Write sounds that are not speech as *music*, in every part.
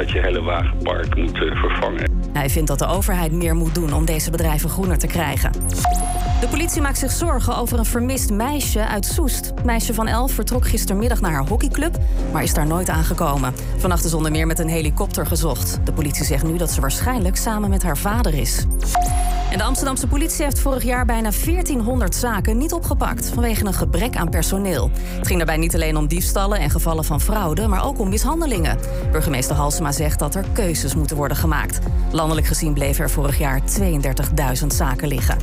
dat je hele wagenpark moet vervangen. Hij vindt dat de overheid meer moet doen om deze bedrijven groener te krijgen. De politie maakt zich zorgen over een vermist meisje uit Soest. Meisje van 11 vertrok gistermiddag naar haar hockeyclub, maar is daar nooit aangekomen. Vannacht is onder meer met een helikopter gezocht. De politie zegt nu dat ze waarschijnlijk samen met haar vader is. En de Amsterdamse politie heeft vorig jaar bijna 1400 zaken niet opgepakt vanwege een gebrek aan personeel. Het ging daarbij niet alleen om diefstallen en gevallen van fraude, maar ook om mishandelingen. Burgemeester Halsema zegt dat er keuzes moeten worden gemaakt. Landelijk gezien bleven er vorig jaar 32.000 zaken liggen.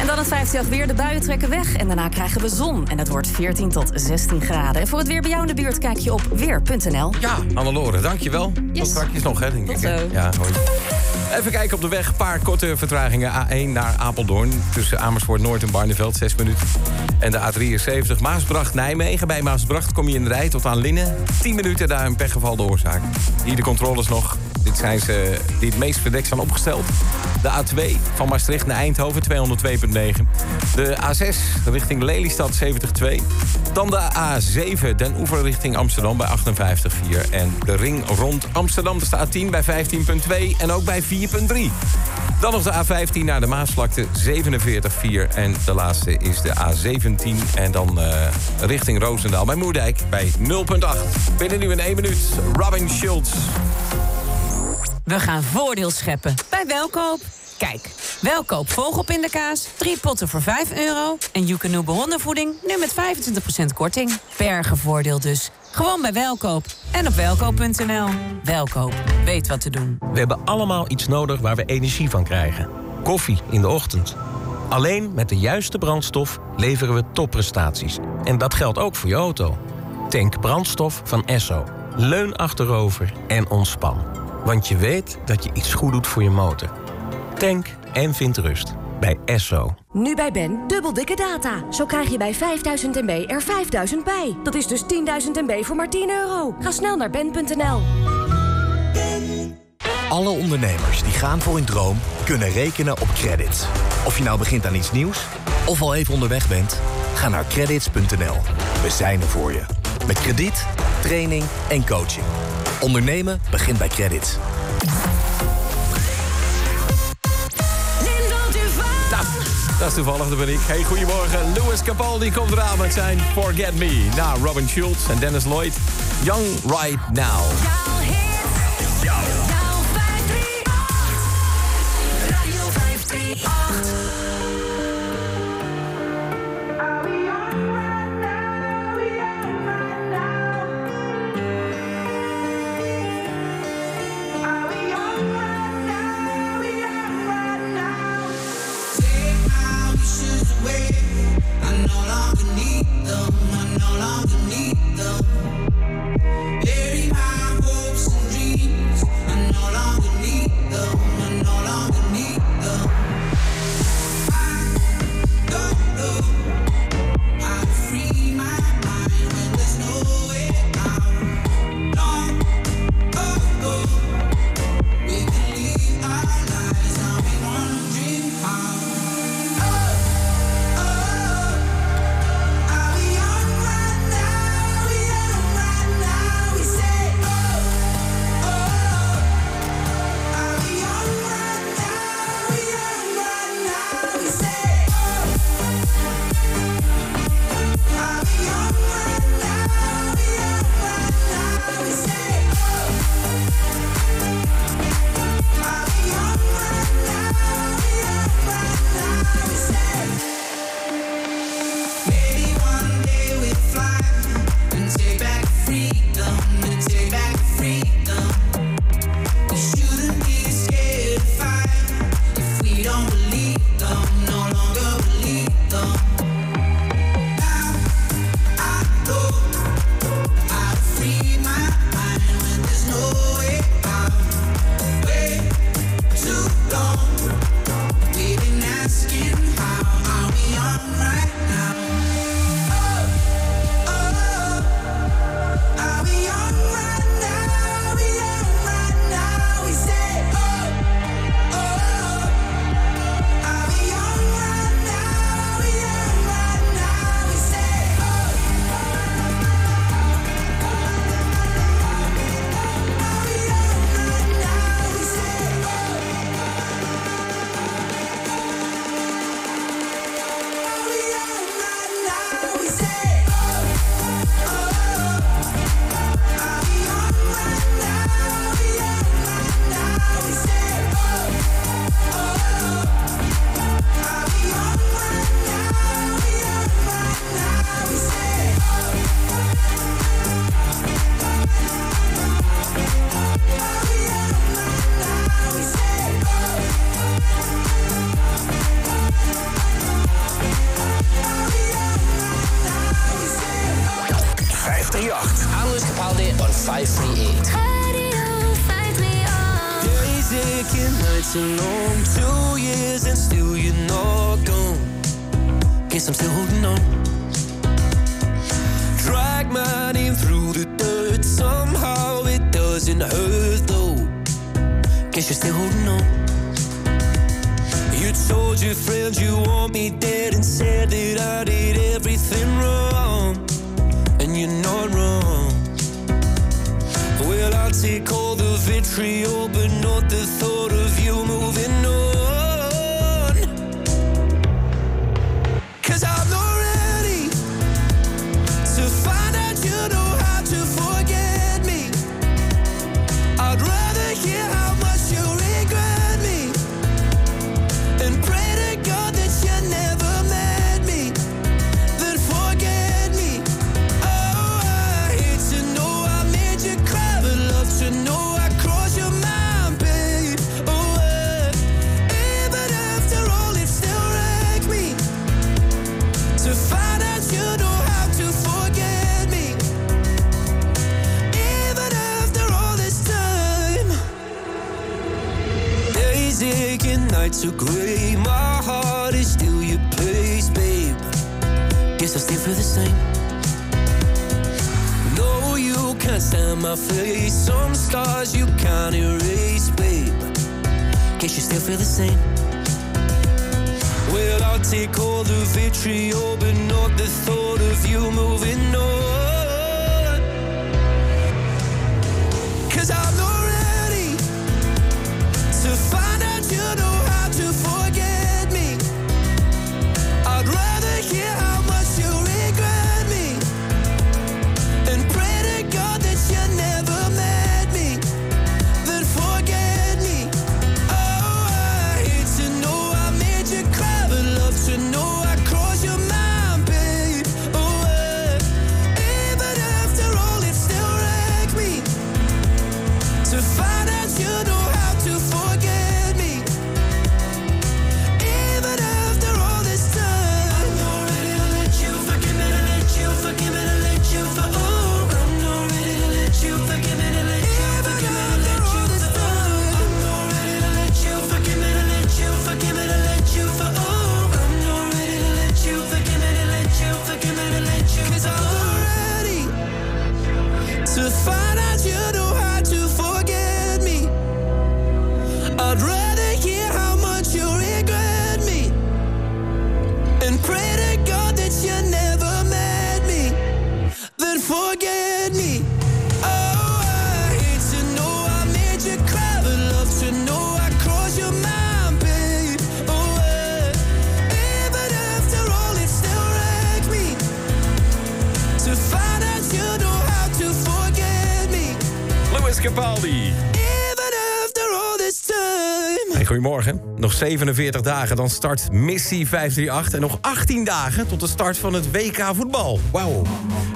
En dan het 50 weer. De buien trekken weg en daarna krijgen we zon. En het wordt 14 tot 16 graden. En voor het weer bij jou in de buurt kijk je op weer.nl. Ja, Annelore, dankjewel. Yes. Tot straks nog, hè, denk Tot ik. zo. Ja, hoi. Even kijken op de weg. Een paar korte vertragingen. A1 naar Apeldoorn. Tussen Amersfoort Noord en Barneveld, 6 minuten. En de A73 Maasbracht-Nijmegen. Bij Maasbracht kom je in de rij tot aan Linnen. 10 minuten daar een pechgeval de oorzaak. Hier de controles nog. Dit zijn ze die het meest verdekt zijn opgesteld. De A2 van Maastricht naar Eindhoven, 202,9. De A6 richting Lelystad, 70,2. Dan de A7 Den Oever richting Amsterdam bij 58,4. En de ring rond Amsterdam, de staat 10 bij 15,2 en ook bij 4,3. Dan nog de A15 naar de Maasvlakte, 47,4. En de laatste is de A17. En dan eh, richting Roosendaal bij Moerdijk bij 0,8. Binnen nu in 1 minuut, Robin Schultz. We gaan voordeel scheppen bij Welkoop. Kijk, Welkoop vogelpindakaas, drie potten voor 5 euro... en Joekanoe hondenvoeding nu met 25% korting. Bergenvoordeel dus. Gewoon bij Welkoop en op welkoop.nl. Welkoop, weet wat te doen. We hebben allemaal iets nodig waar we energie van krijgen. Koffie in de ochtend. Alleen met de juiste brandstof leveren we topprestaties. En dat geldt ook voor je auto. Tank brandstof van Esso. Leun achterover en ontspan. Want je weet dat je iets goed doet voor je motor. Tank en vind rust bij Esso. Nu bij Ben, dubbel dikke data. Zo krijg je bij 5000 MB er 5000 bij. Dat is dus 10.000 MB voor maar 10 euro. Ga snel naar ben.nl. Alle ondernemers die gaan voor hun droom kunnen rekenen op credits. Of je nou begint aan iets nieuws of al even onderweg bent, ga naar credits.nl. We zijn er voor je. Met krediet, training en coaching. Ondernemen begint bij credits. Dat is toevallig, dat ben ik. Hey, goedemorgen. Louis Capaldi komt eraan met zijn Forget Me. Na Robin Schultz en Dennis Lloyd. Young Right Now. 47 dagen. Dan start Missie 538. En nog 18 dagen tot de start van het WK voetbal. Wauw.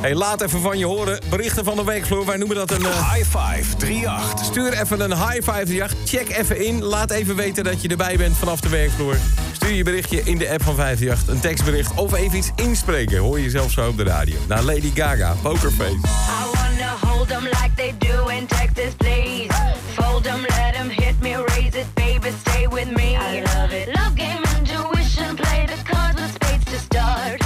Hey, laat even van je horen. Berichten van de werkvloer. Wij noemen dat een... Uh... High 538. Stuur even een high 538. Check even in. Laat even weten dat je erbij bent vanaf de werkvloer. Stuur je berichtje in de app van 538. Een tekstbericht of even iets inspreken. Hoor je zelf zo op de radio. Naar Lady Gaga. Pokerface. I wanna hold them like they do in Texas, please. Fold them, let them hit me, raise it. baby, stay with me. I love it. Love game, intuition, play the cards with spades to start.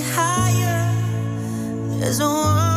Higher. There's a world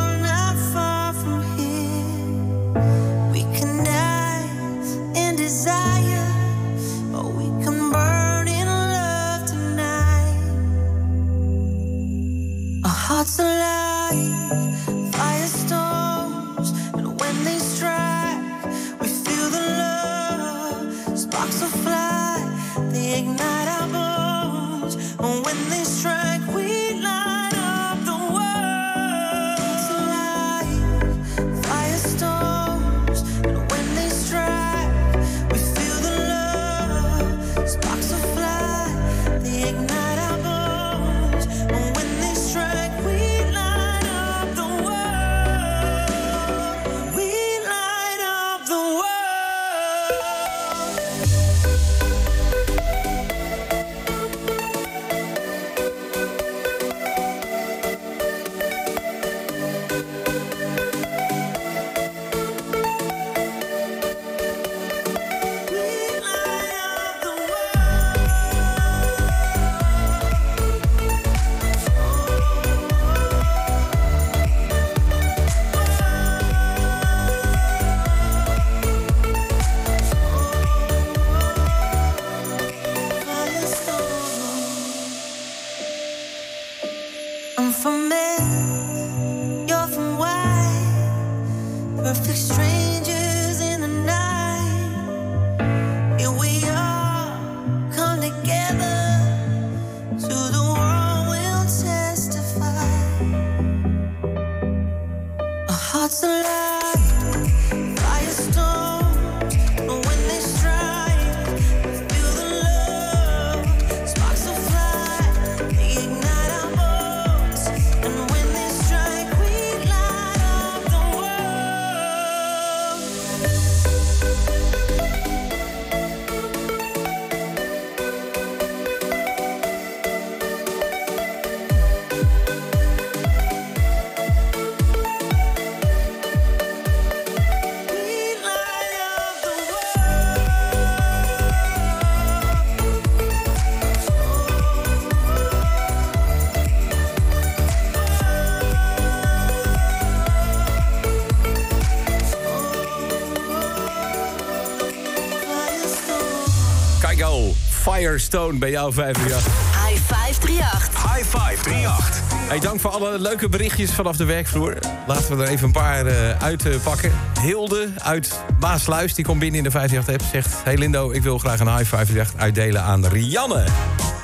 Firestone bij jou 538. High 538. High 538. Hey, dank voor alle leuke berichtjes vanaf de werkvloer. Laten we er even een paar eh, uitpakken. Hilde uit Maasluis, die komt binnen in de 538-app. Zegt, hey Lindo, ik wil graag een high 538 uitdelen aan Rianne.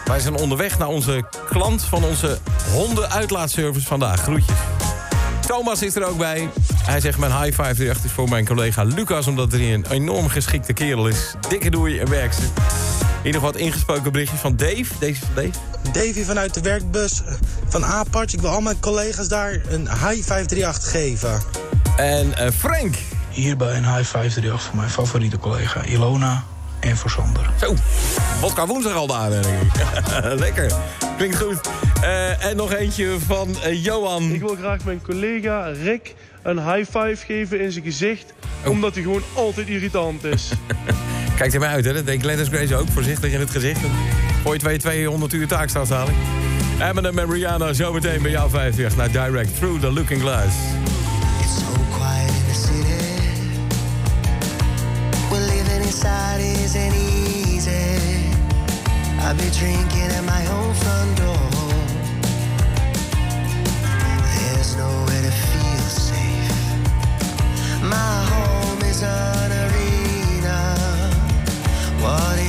Wij zijn onderweg naar onze klant van onze hondenuitlaatservice vandaag. Groetjes. Thomas is er ook bij. Hij zegt, mijn high 538 is voor mijn collega Lucas... omdat hij een enorm geschikte kerel is. Dikke doei en werk ze. Hier nog wat ingesproken berichtjes van Dave. Deze van Dave. Davy vanuit de werkbus van Apart. Ik wil al mijn collega's daar een high 538 geven. En eh, Frank. Hierbij een high 538 voor mijn favoriete collega Ilona en voor Sander. Zo, vodka woensdag al daar, denk ik. Lekker, klinkt goed. Eh, en nog eentje van eh, Johan. Ik wil graag mijn collega Rick een high five geven in zijn gezicht. Omdat hij gewoon altijd irritant is. *laughs* Kijk er maar uit, hè. Dat denkt Glennis Grace ook. Voorzichtig in het gezicht. Gooi je twee 200 uur taakstraf dadelijk. Eminem en Rihanna zometeen bij jou 50 naar Direct Through the Looking Glass. quiet in the city. Well, living inside isn't easy. I be drinking at my own front door. There's nowhere to feel safe. My home is arena. What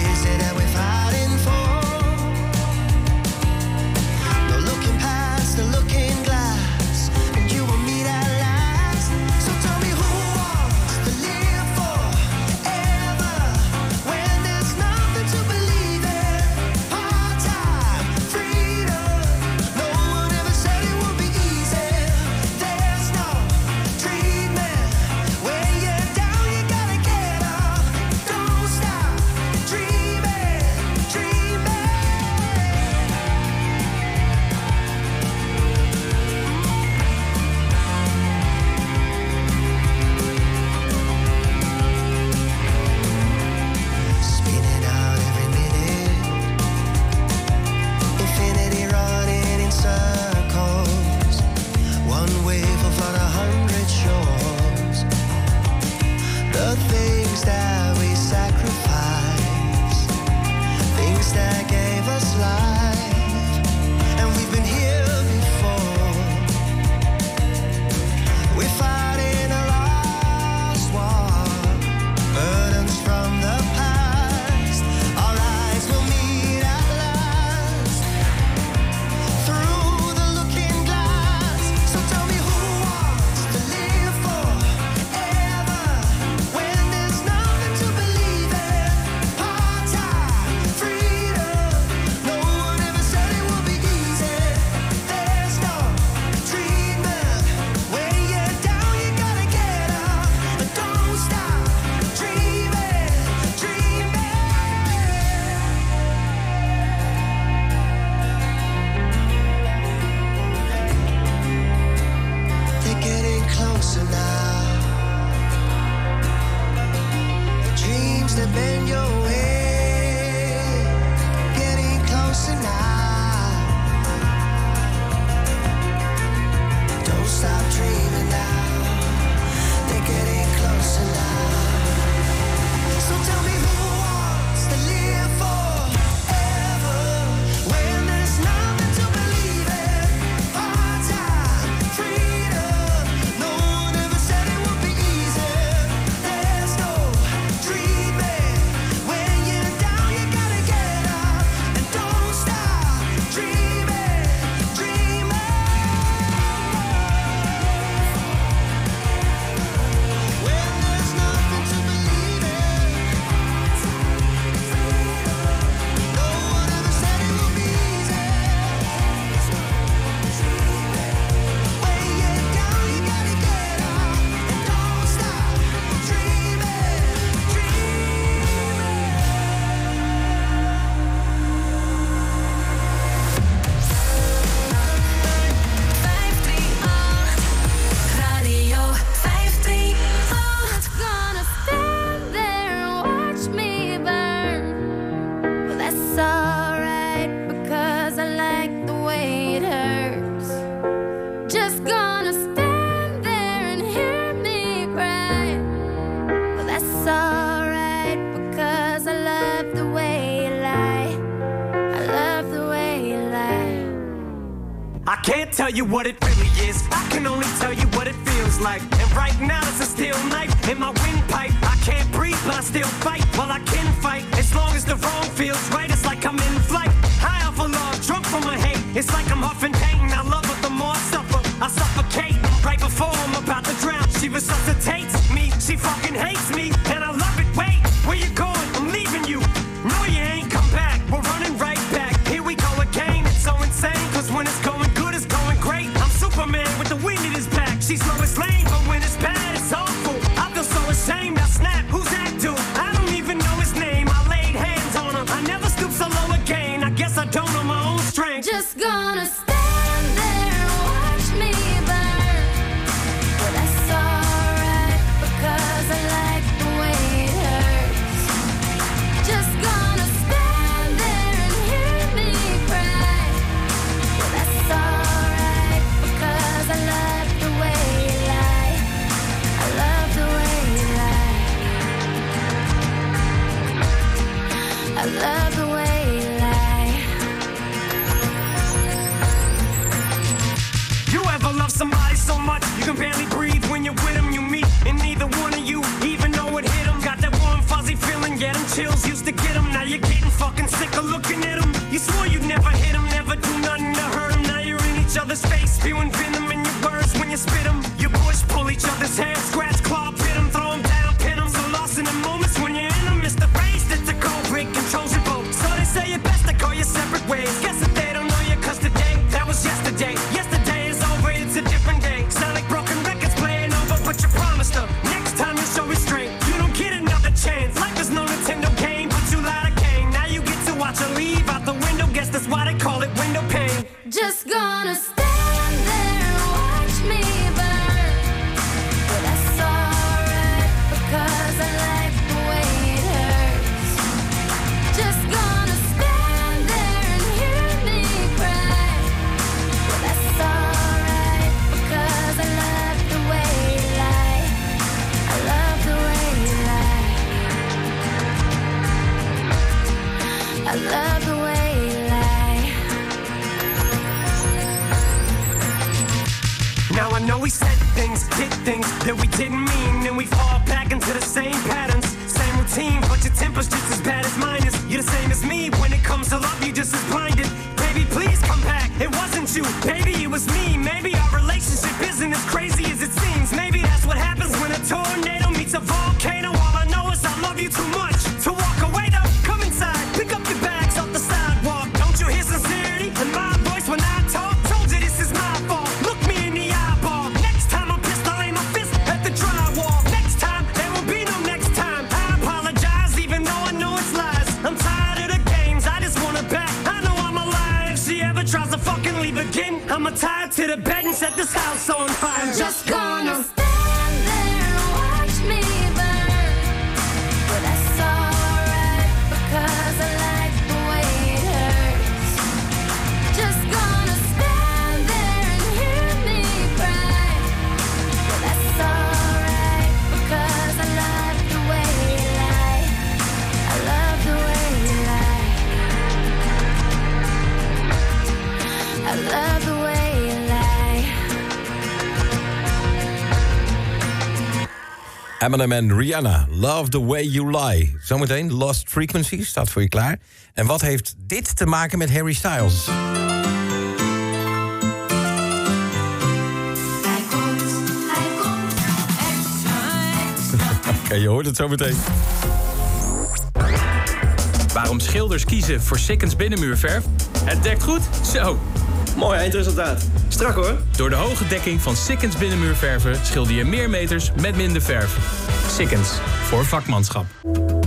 can't tell you what it really is. I can only tell you what it feels like. And right now it's a steel knife in my windpipe. I can't breathe, but I still fight. While I can fight as long as the wrong feels right. It's like I'm in flight, high off a log, drunk from my hate. It's like I'm huffing pain. Eminem en Rihanna, Love the Way You Lie. Zometeen Lost Frequency staat voor je klaar. En wat heeft dit te maken met Harry Styles? Oké, je hoort het zo meteen. Waarom schilders kiezen voor Sikkens binnenmuurverf? Het dekt goed, zo. Mooi eindresultaat hoor. Door de hoge dekking van Sikkens binnenmuurverven schilder je meer meters met minder verf. Sikkens, voor vakmanschap.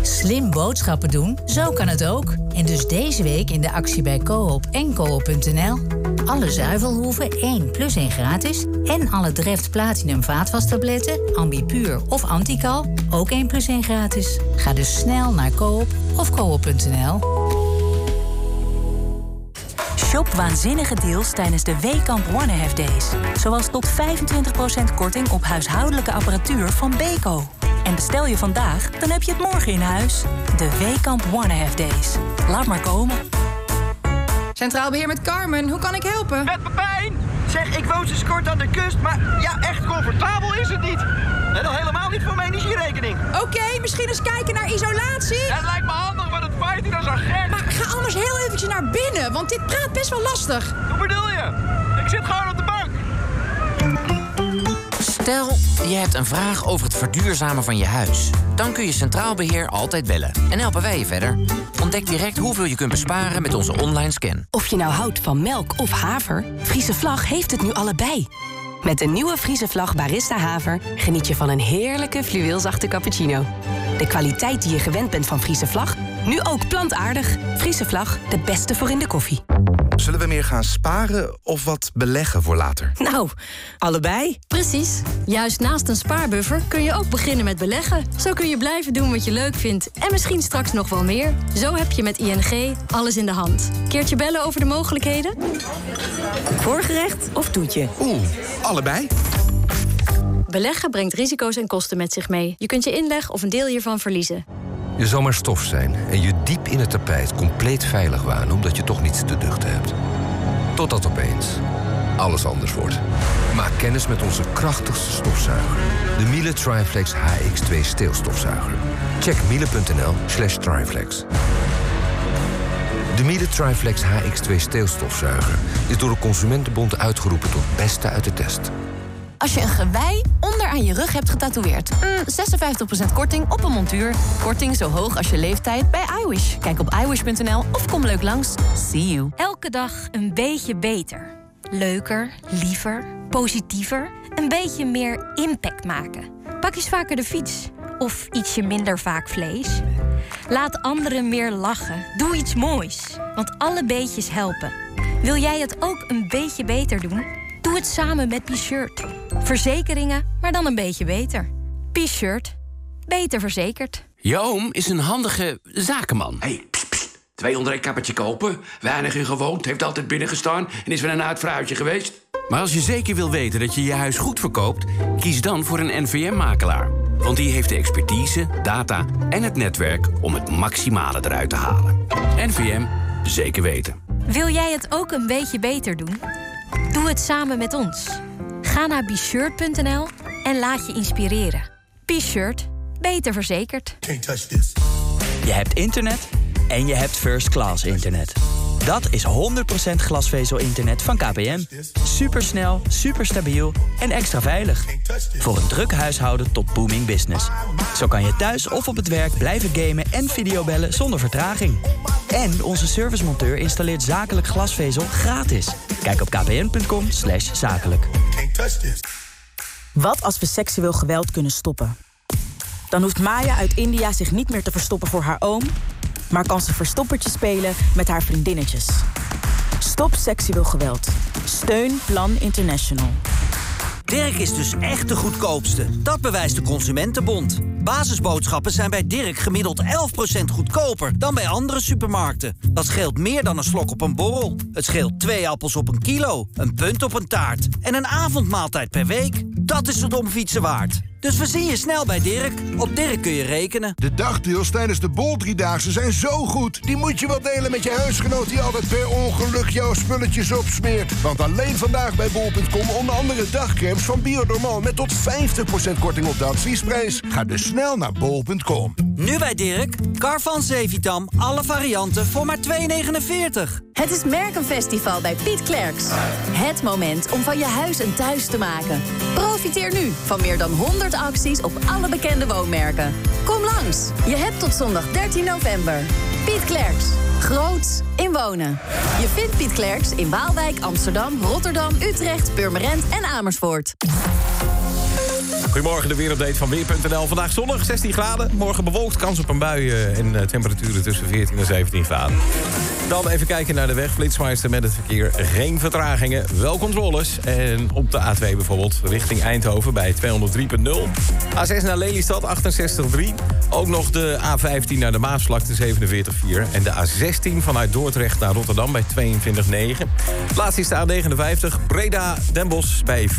Slim boodschappen doen, zo kan het ook. En dus deze week in de actie bij Coop en Coop.nl. Alle zuivelhoeven 1 plus 1 gratis. En alle Dreft Platinum vaatwastabletten, Ambipuur of Antical ook 1 plus 1 gratis. Ga dus snel naar Coop of Coop.nl. Shop waanzinnige deals tijdens de Weekamp One Have Days. Zoals tot 25% korting op huishoudelijke apparatuur van Beko. En bestel je vandaag, dan heb je het morgen in huis. De Weekamp One Have Days. Laat maar komen. Centraal Beheer met Carmen, hoe kan ik helpen? Met pijn! Ik woon sinds kort aan de kust, maar ja, echt comfortabel is het niet. En al helemaal niet voor mijn energierekening. Oké, misschien eens kijken naar isolatie. Het lijkt me handig, maar het waait hier als een gek. Maar ga anders heel eventjes naar binnen, want dit praat best wel lastig. Hoe bedoel je? Ik zit gewoon op de. Stel, je hebt een vraag over het verduurzamen van je huis. Dan kun je Centraal Beheer altijd bellen. En helpen wij je verder. Ontdek direct hoeveel je kunt besparen met onze online scan. Of je nou houdt van melk of haver, Friese Vlag heeft het nu allebei. Met de nieuwe Friese Vlag Barista Haver geniet je van een heerlijke fluweelzachte cappuccino. De kwaliteit die je gewend bent van Friese Vlag, nu ook plantaardig. Friese Vlag, de beste voor in de koffie. Zullen we meer gaan sparen of wat beleggen voor later? Nou, allebei. Precies. Juist naast een spaarbuffer kun je ook beginnen met beleggen. Zo kun je blijven doen wat je leuk vindt en misschien straks nog wel meer. Zo heb je met ING alles in de hand. Keertje bellen over de mogelijkheden? Voorgerecht of toetje? Oeh, allebei. Beleggen brengt risico's en kosten met zich mee. Je kunt je inleg of een deel hiervan verliezen. Je zal maar stof zijn en je diep in het tapijt compleet veilig wanen omdat je toch niets te duchten hebt. Totdat opeens alles anders wordt. Maak kennis met onze krachtigste stofzuiger. De Miele Triflex HX2 steelstofzuiger. Check miele.nl slash triflex. De Miele Triflex HX2 steelstofzuiger is door de Consumentenbond uitgeroepen tot beste uit de test. Als je een gewei onder aan je rug hebt getatoeëerd. Mm, 56% korting op een montuur. Korting zo hoog als je leeftijd bij iWish. Kijk op iWish.nl of kom leuk langs. See you. Elke dag een beetje beter. Leuker, liever, positiever. Een beetje meer impact maken. Pak eens vaker de fiets. Of ietsje minder vaak vlees. Laat anderen meer lachen. Doe iets moois. Want alle beetjes helpen. Wil jij het ook een beetje beter doen? Doe het samen met P-Shirt. Verzekeringen, maar dan een beetje beter. P-Shirt. Beter verzekerd. Je oom is een handige zakenman. hey, pst, pst. Twee onder een kappertje kopen. Weinig in gewoond, heeft altijd binnengestaan... en is wel een uitvrouwtje geweest. Maar als je zeker wil weten dat je je huis goed verkoopt... kies dan voor een NVM-makelaar. Want die heeft de expertise, data en het netwerk... om het maximale eruit te halen. NVM, zeker weten. Wil jij het ook een beetje beter doen? Doe het samen met ons. Ga naar bshirt.nl en laat je inspireren. B-Shirt. Beter verzekerd. Je hebt internet en je hebt first class internet. Dat is 100% glasvezel-internet van KPN. Supersnel, superstabiel en extra veilig. Voor een druk huishouden tot booming business. Zo kan je thuis of op het werk blijven gamen en videobellen zonder vertraging. En onze servicemonteur installeert zakelijk glasvezel gratis. Kijk op kpn.com zakelijk. Wat als we seksueel geweld kunnen stoppen? Dan hoeft Maya uit India zich niet meer te verstoppen voor haar oom... maar kan ze verstoppertje spelen met haar vriendinnetjes. Stop seksueel geweld. Steun Plan International. Dirk is dus echt de goedkoopste. Dat bewijst de Consumentenbond. Basisboodschappen zijn bij Dirk gemiddeld 11% goedkoper dan bij andere supermarkten. Dat scheelt meer dan een slok op een borrel. Het scheelt twee appels op een kilo, een punt op een taart en een avondmaaltijd per week. Dat is het om fietsen waard. Dus we zien je snel bij Dirk. Op Dirk kun je rekenen. De dagdeals tijdens de Bol Driedaagse zijn zo goed. Die moet je wel delen met je huisgenoot die altijd per ongeluk jouw spulletjes opsmeert. Want alleen vandaag bij bol.com onder andere dagcremes van Bionormal met tot 50% korting op de adviesprijs. Ga dus snel naar bol.com. Nu bij Dirk, Carvan Zevitam, alle varianten voor maar 2,49. Het is Merkenfestival bij Piet Klerks. Het moment om van je huis een thuis te maken. Profiteer nu van meer dan 100 acties op alle bekende woonmerken. Kom langs. Je hebt tot zondag 13 november. Piet Klerks. Groots in wonen. Je vindt Piet Klerks in Waalwijk, Amsterdam, Rotterdam, Utrecht, Purmerend en Amersfoort. Goedemorgen, de werelddate van Weer.nl. Vandaag zonnig, 16 graden. Morgen bewolkt, kans op een bui eh, en eh, temperaturen tussen 14 en 17 graden. Dan even kijken naar de weg. Flitsmeister met het verkeer. Geen vertragingen, wel controles. En op de A2 bijvoorbeeld, richting Eindhoven bij 203.0. A6 naar Lelystad, 68.3. Ook nog de A15 naar de Maasvlakte, 47.4. En de A16 vanuit Dordrecht naar Rotterdam bij 22.9. Laatst is de A59 Breda Den Bosch bij 94.4.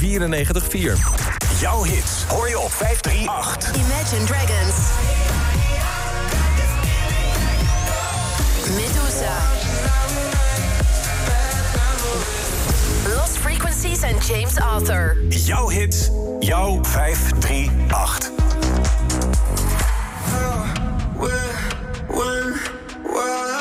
Jouw hits hoor je op 538. Imagine Dragons. Medusa. Lost Frequencies and James Arthur. Jouw hit, jouw 538. Cause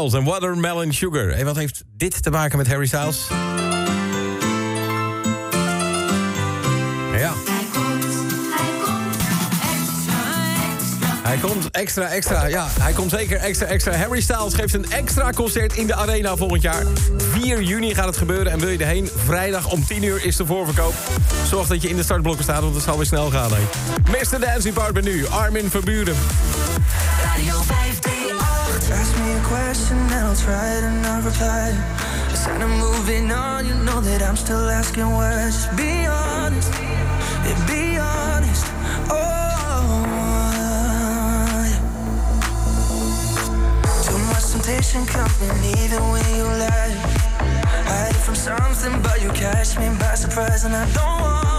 En Watermelon Sugar. Wat heeft dit te maken met Harry Styles? Ja. Hij komt extra, extra. Ja, hij komt zeker extra, extra. Harry Styles geeft een extra concert in de Arena volgend jaar. 4 juni gaat het gebeuren en wil je erheen? Vrijdag om 10 uur is de voorverkoop. Zorg dat je in de startblokken staat, want het zal weer snel gaan. Hè. Mr. Dance ben nu, Armin Verburen. Radio 5 ask me a question and I'll try to not reply. Just kind of moving on, you know that I'm still asking why. Just be honest, yeah, be honest. Oh, yeah. too much temptation coming even when you lie. Hide from something, but you catch me by surprise, and I don't want.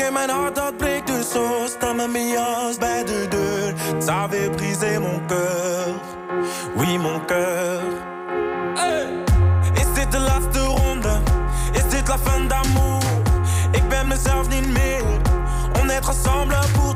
en mijn hart dat breekt dus zo met mijn jas bij de deur Oui mon ronde? Is dit la fin d'amour? Ik ben mezelf niet meer On est ensemble pour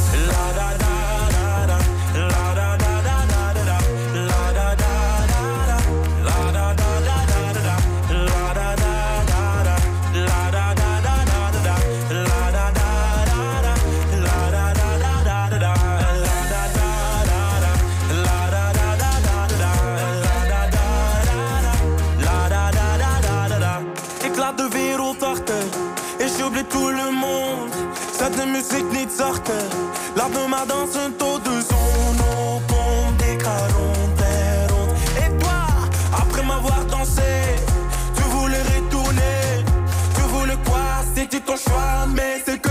sortait. Ma danse, un taux de son pompe des carontes. Et toi, après m'avoir dansé, tu voulais retourner. Tu voulais quoi? C'était ton choix, mais c'est que.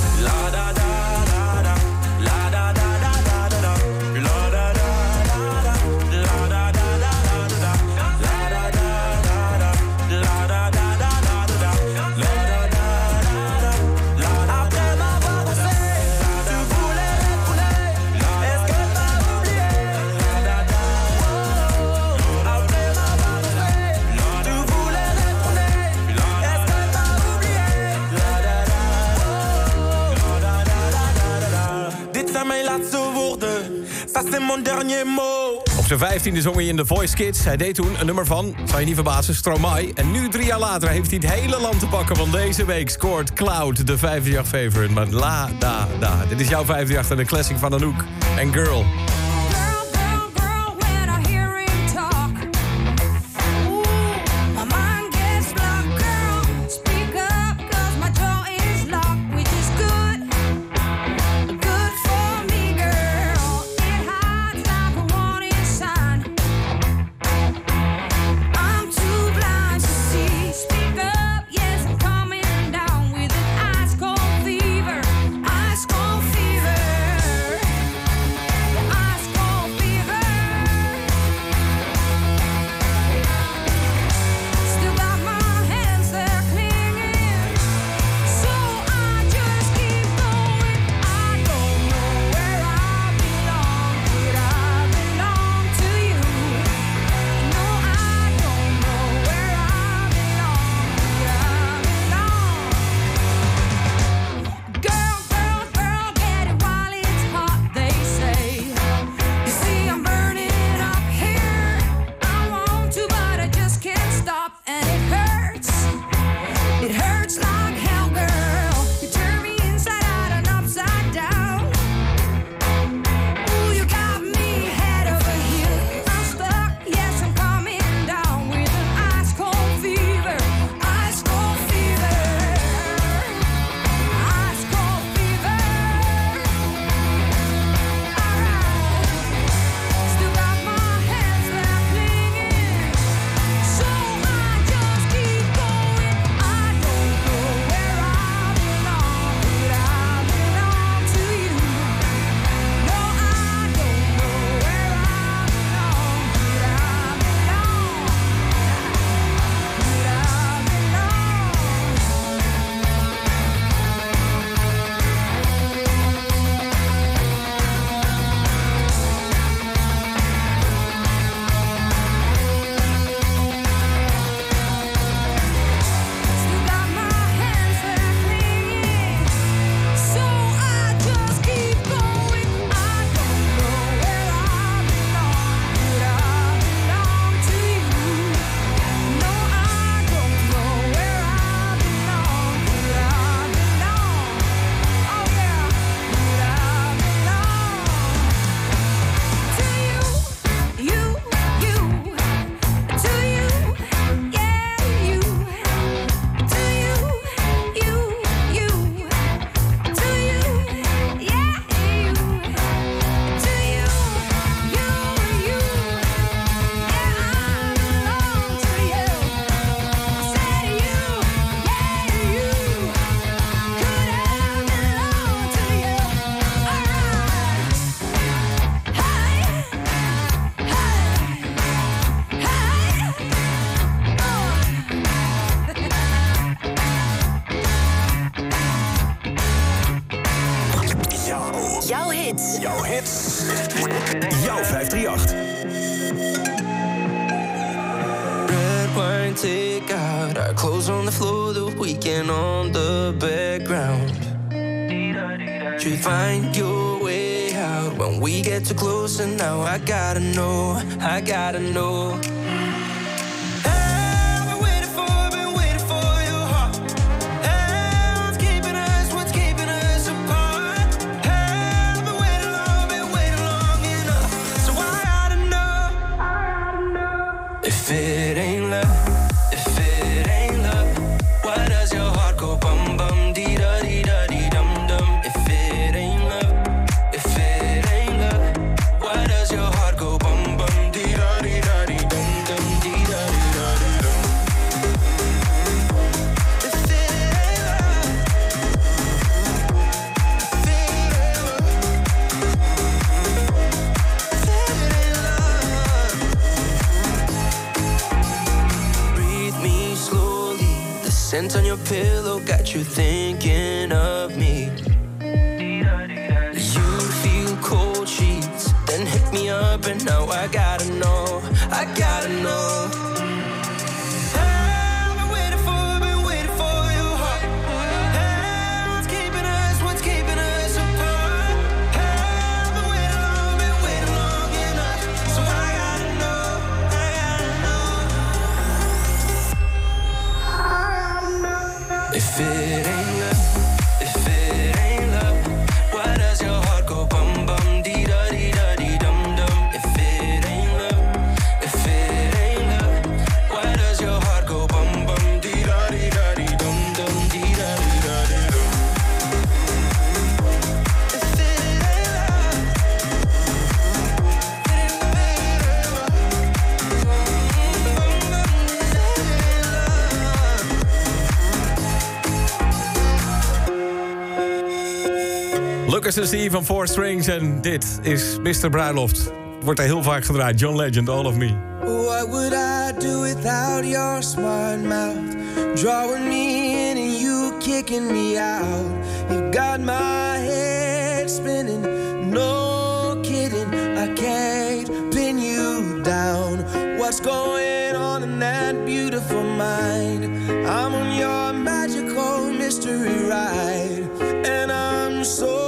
de 15e zong hij in The Voice Kids. Hij deed toen een nummer van, zou je niet verbazen, Stromae. En nu, drie jaar later, heeft hij het hele land te pakken. Want deze week scoort Cloud de 538-favorite. Maar la, da, da. Dit is jouw 538 en de classic van Anouk en Girl. it ain't Ecstasy van Four Strings. En dit is Mr. Bruiloft. Wordt er heel vaak gedraaid. John Legend, All of Me. What would I do without your smart mouth? Drawing me in and you kicking me out. You've got my head spinning. No kidding, I can't pin you down. What's going on in that beautiful mind? I'm on your magical mystery ride. And I'm so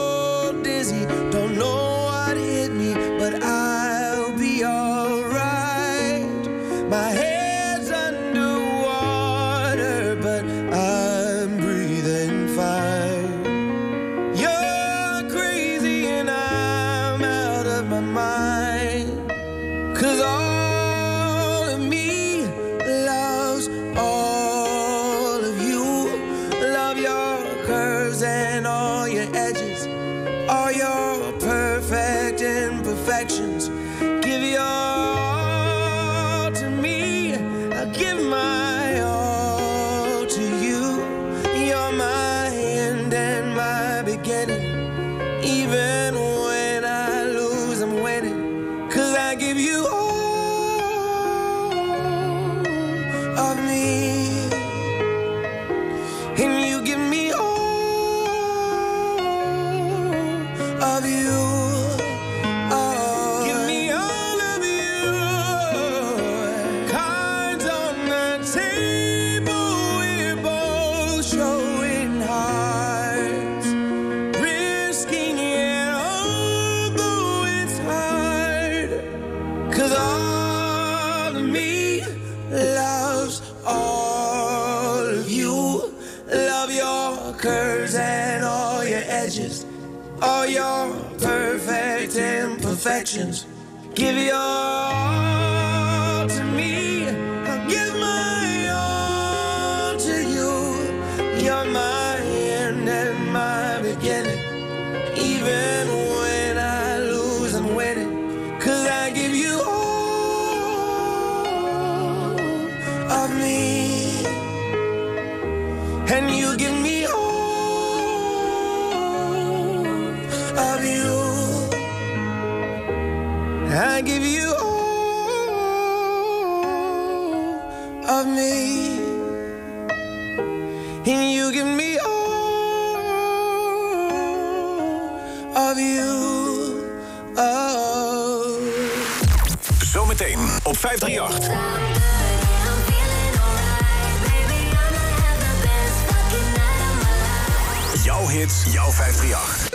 538.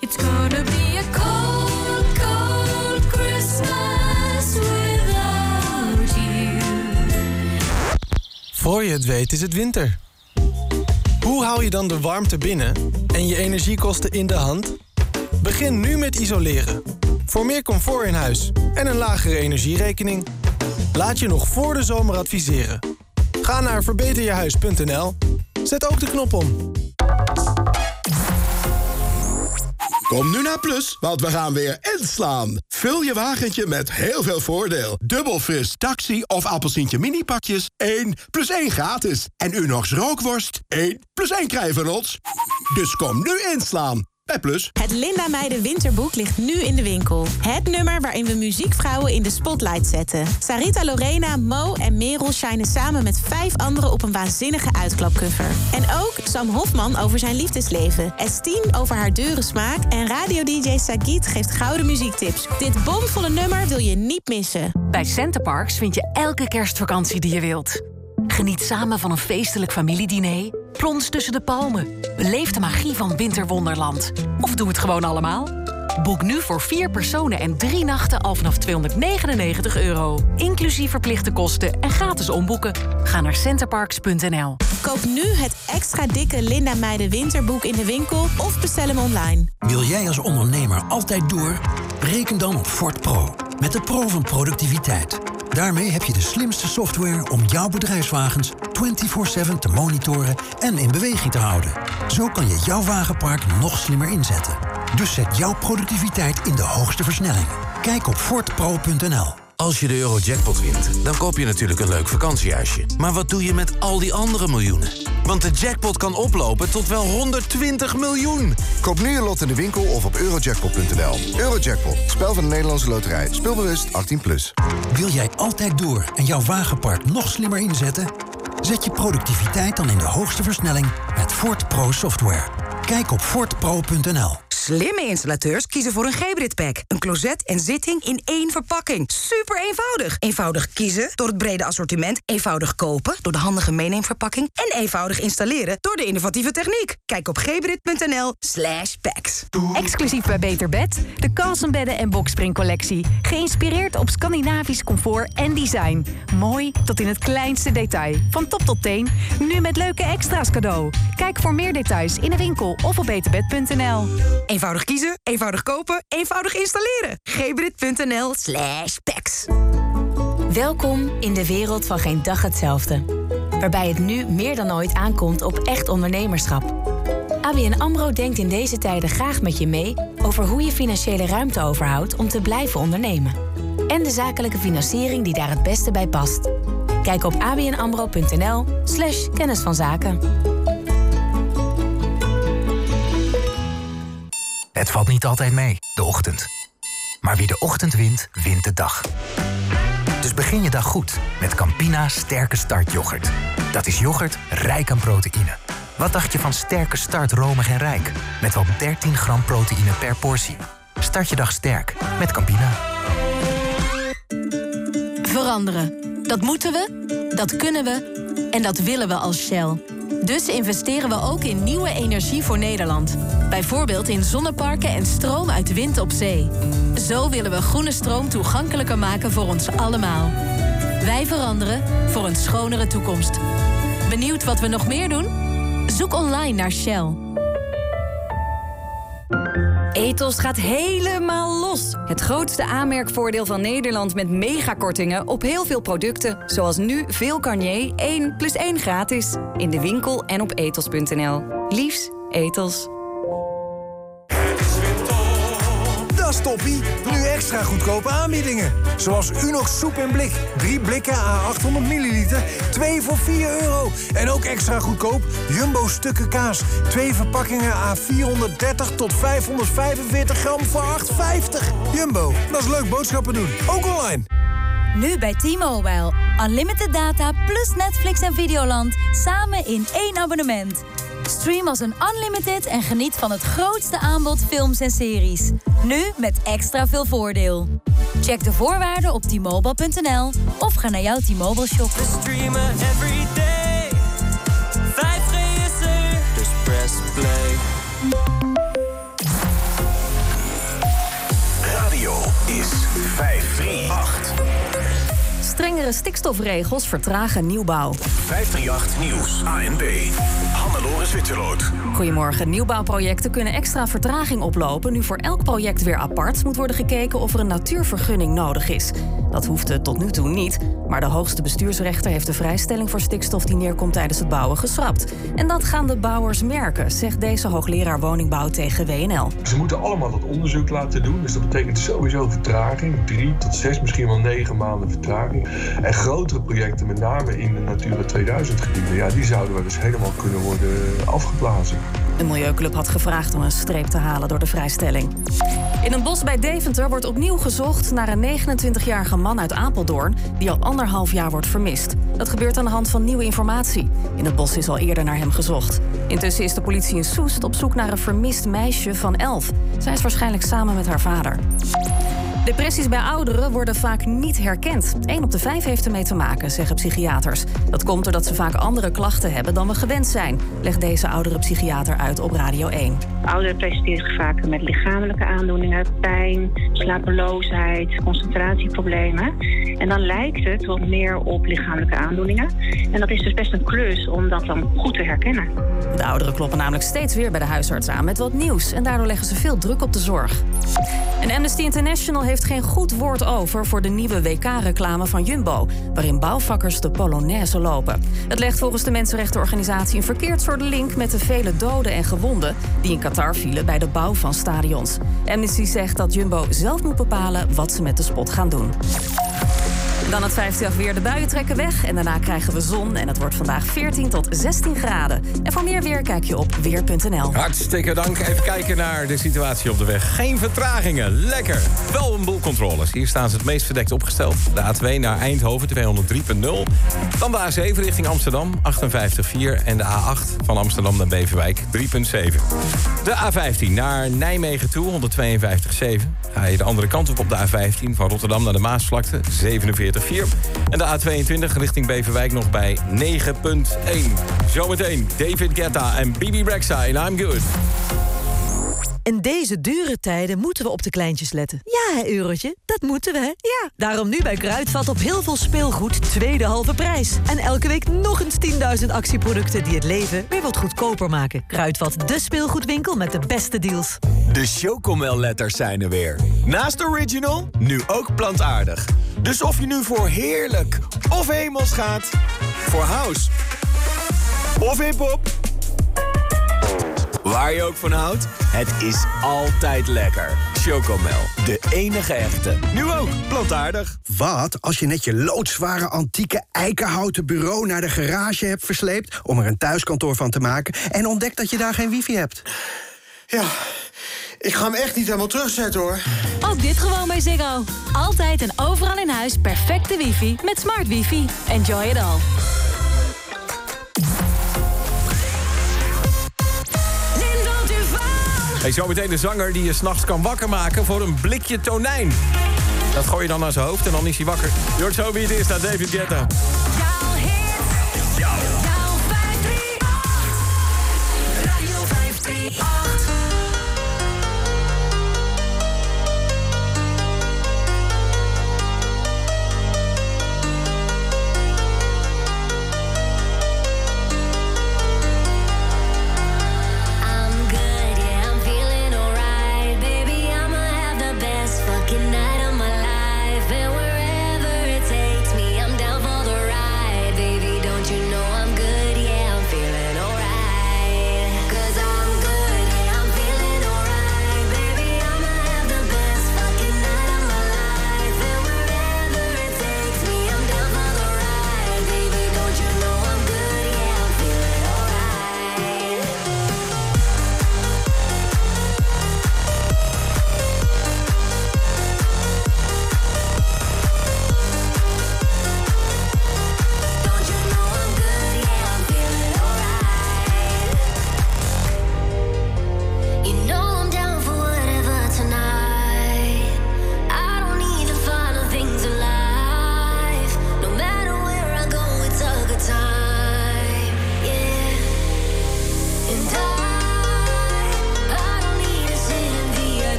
It's gonna be a cold, cold Christmas without you. Voor je het weet is het winter. Hoe hou je dan de warmte binnen en je energiekosten in de hand? Begin nu met isoleren. Voor meer comfort in huis en een lagere energierekening. Laat je nog voor de zomer adviseren. Ga naar verbeterjehuis.nl. Zet ook de knop om. Kom nu naar Plus, want we gaan weer inslaan. Vul je wagentje met heel veel voordeel. Dubbel fris taxi of appelsientje mini pakjes. 1 plus 1 gratis. En Unox rookworst. 1 plus 1 krijg je van ons. Dus kom nu inslaan. Bij Plus. Het Linda Meijden Winterboek ligt nu in de winkel. Het nummer waarin we muziekvrouwen in de spotlight zetten. Sarita Lorena, Mo en Merel shinen samen met vijf anderen op een waanzinnige uitklapcover. En ook Sam Hofman over zijn liefdesleven. Estine over haar dure smaak. En radio-dj Sagit geeft gouden muziektips. Dit bomvolle nummer wil je niet missen. Bij Centerparks vind je elke kerstvakantie die je wilt. Geniet samen van een feestelijk familiediner. Plons tussen de palmen. Beleef de magie van Winterwonderland. Of doe het gewoon allemaal. Boek nu voor vier personen en drie nachten al vanaf 299 euro. Inclusief verplichte kosten en gratis omboeken. Ga naar centerparks.nl. Koop nu het extra dikke Linda Meijden Winterboek in de winkel of bestel hem online. Wil jij als ondernemer altijd door? Reken dan op Ford Pro. Met de Pro van productiviteit. Daarmee heb je de slimste software om jouw bedrijfswagens 24/7 te monitoren en in beweging te houden. Zo kan je jouw wagenpark nog slimmer inzetten. Dus zet jouw productiviteit in de hoogste versnelling. Kijk op fortpro.nl. Als je de Eurojackpot wint, dan koop je natuurlijk een leuk vakantiehuisje. Maar wat doe je met al die andere miljoenen? Want de jackpot kan oplopen tot wel 120 miljoen. Koop nu je lot in de winkel of op eurojackpot.nl. Eurojackpot, spel van de Nederlandse loterij. Speelbewust 18+. Plus. Wil jij altijd door en jouw wagenpark nog slimmer inzetten? Zet je productiviteit dan in de hoogste versnelling met Ford Pro software. Kijk op fortpro.nl. Slimme installateurs kiezen voor een Gebrit pack. Een closet en zitting in één verpakking. Super eenvoudig. Eenvoudig kiezen door het brede assortiment. Eenvoudig kopen door de handige meeneemverpakking. En eenvoudig installeren door de innovatieve techniek. Kijk op gebrit.nl slash packs. Exclusief bij Beter Bed, de Carlsenbedden en Boxspring collectie. Geïnspireerd op Scandinavisch comfort en design. Mooi tot in het kleinste detail. Van top tot teen, nu met leuke extra's cadeau. Kijk voor meer details in de winkel of op beterbed.nl. Eenvoudig kiezen, eenvoudig kopen, eenvoudig installeren. gebrit.nl slash packs. Welkom in de wereld van geen dag hetzelfde. Waarbij het nu meer dan ooit aankomt op echt ondernemerschap. ABN AMRO denkt in deze tijden graag met je mee... over hoe je financiële ruimte overhoudt om te blijven ondernemen. En de zakelijke financiering die daar het beste bij past. Kijk op abnamro.nl slash kennis van zaken. Het valt niet altijd mee, de ochtend. Maar wie de ochtend wint, wint de dag. Dus begin je dag goed met Campina Sterke Start yoghurt. Dat is yoghurt rijk aan proteïne. Wat dacht je van Sterke Start romig en rijk? Met wel 13 gram proteïne per portie. Start je dag sterk met Campina. Veranderen. Dat moeten we, dat kunnen we en dat willen we als Shell. Dus investeren we ook in nieuwe energie voor Nederland. Bijvoorbeeld in zonneparken en stroom uit wind op zee. Zo willen we groene stroom toegankelijker maken voor ons allemaal. Wij veranderen voor een schonere toekomst. Benieuwd wat we nog meer doen? Zoek online naar Shell. Ethos gaat helemaal los. Het grootste aanmerkvoordeel van Nederland met megakortingen op heel veel producten. Zoals nu veel Garnier 1 plus 1 gratis. In de winkel en op ethos.nl. Liefs, Ethos. Toppie. Nu extra goedkope aanbiedingen. Zoals Unox soep en blik. Drie blikken à 800 milliliter. Twee voor 4 euro. En ook extra goedkoop. Jumbo stukken kaas. Twee verpakkingen à 430 tot 545 gram voor 8,50. Jumbo, dat is leuk boodschappen doen. Ook online. Nu bij T-Mobile. Unlimited data plus Netflix en Videoland. Samen in één abonnement. Stream als een unlimited en geniet van het grootste aanbod films en series. Nu met extra veel voordeel. Check de voorwaarden op T-Mobile.nl of ga naar jouw T-Mobile shop. We streamen every day. 5G is er. Dus play. Radio is 538 Strengere stikstofregels vertragen nieuwbouw. 538 Nieuws. ANB. Hannelore Zwitserloot. Goedemorgen. Nieuwbouwprojecten kunnen extra vertraging oplopen... nu voor elk project weer apart moet worden gekeken... of er een natuurvergunning nodig is. Dat hoefde tot nu toe niet. Maar de hoogste bestuursrechter heeft de vrijstelling voor stikstof... die neerkomt tijdens het bouwen geschrapt. En dat gaan de bouwers merken, zegt deze hoogleraar woningbouw tegen WNL. Ze moeten allemaal dat onderzoek laten doen. Dus dat betekent sowieso vertraging. Drie tot zes, misschien wel negen maanden vertraging. En grotere projecten, met name in de Natura 2000 gebieden... Ja, die zouden wel eens helemaal kunnen worden afgeblazen. Een milieuclub had gevraagd om een streep te halen door de vrijstelling. In een bos bij Deventer wordt opnieuw gezocht naar een 29-jarige man uit Apeldoorn... die al anderhalf jaar wordt vermist. Dat gebeurt aan de hand van nieuwe informatie. In het bos is al eerder naar hem gezocht. Intussen is de politie in Soest op zoek naar een vermist meisje van 11. Zij is waarschijnlijk samen met haar vader. Depressies bij ouderen worden vaak niet herkend. 1 op de 5 heeft ermee te maken, zeggen psychiaters. Dat komt doordat ze vaak andere klachten hebben dan we gewend zijn, legt deze oudere psychiater uit op Radio 1. Ouderen presenteren zich vaker met lichamelijke aandoeningen, pijn, slapeloosheid, concentratieproblemen. En dan lijkt het wat meer op lichamelijke aandoeningen. En dat is dus best een klus om dat dan goed te herkennen. De ouderen kloppen namelijk steeds weer bij de huisarts aan met wat nieuws. En daardoor leggen ze veel druk op de zorg. En Amnesty International heeft geen goed woord over voor de nieuwe WK-reclame van Jumbo, waarin bouwvakkers de Polonaise lopen. Het legt volgens de mensenrechtenorganisatie een verkeerd soort link met de vele doden en gewonden die in Qatar vielen bij de bouw van stadions. Amnesty zegt dat Jumbo zelf moet bepalen wat ze met de spot gaan doen. Dan het 50 weer. De buien trekken weg en daarna krijgen we zon. En het wordt vandaag 14 tot 16 graden. En voor meer weer kijk je op weer.nl. Hartstikke dank. Even kijken naar de situatie op de weg. Geen vertragingen. Lekker. Wel een boel controles. Hier staan ze het meest verdekt opgesteld. De A2 naar Eindhoven 203.0. Dan de A7 richting Amsterdam 58.4. En de A8 van Amsterdam naar Beverwijk 3.7. De A15 naar Nijmegen toe 152.7. Ga je de andere kant op op de A15 van Rotterdam naar de Maasvlakte 47.4. En de A22 richting Beverwijk nog bij 9.1. Zometeen David Guetta en Bibi Rexa in I'm Good. In deze dure tijden moeten we op de kleintjes letten. Ja, hè, eurotje, dat moeten we, hè? Ja. Daarom nu bij Kruidvat op heel veel speelgoed tweede halve prijs. En elke week nog eens 10.000 actieproducten die het leven weer wat goedkoper maken. Kruidvat, de speelgoedwinkel met de beste deals. De Chocomel-letters zijn er weer. Naast original, nu ook plantaardig. Dus of je nu voor heerlijk of hemels gaat... voor house of hip-hop... Waar je ook van houdt, het is altijd lekker. Chocomel, de enige echte. Nu ook, plantaardig. Wat als je net je loodzware antieke eikenhouten bureau naar de garage hebt versleept... om er een thuiskantoor van te maken en ontdekt dat je daar geen wifi hebt? Ja, ik ga hem echt niet helemaal terugzetten hoor. Ook dit gewoon bij Ziggo. Altijd en overal in huis perfecte wifi met smart wifi. Enjoy it all. Hey, zometeen de zanger die je s'nachts kan wakker maken voor een blikje tonijn. Dat gooi je dan naar zijn hoofd en dan is hij wakker. Hoort zo wie het is, naar David Guetta.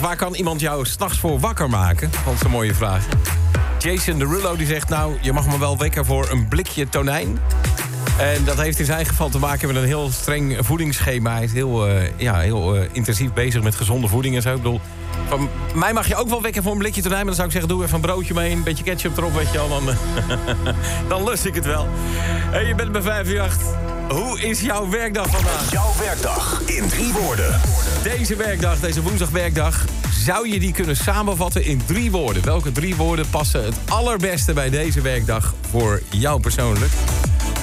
Waar kan iemand jou s'nachts voor wakker maken? Dat is een mooie vraag. Jason Derulo die zegt, nou, je mag me wel wekken voor een blikje tonijn. En dat heeft in zijn geval te maken met een heel streng voedingsschema. Hij is heel, eh, ja, heel eh, intensief bezig met gezonde voeding en zo. Ik bedoel, van mij mag je ook wel wekken voor een blikje tonijn. Maar dan zou ik zeggen, doe even een broodje mee, een beetje ketchup erop, weet je wel. Dan, *laughs* dan lust ik het wel. Hey, je bent bij 538. Hoe is jouw werkdag vandaag? Jouw werkdag in drie woorden. Deze werkdag, deze woensdagwerkdag, zou je die kunnen samenvatten in drie woorden? Welke drie woorden passen het allerbeste bij deze werkdag voor jou persoonlijk?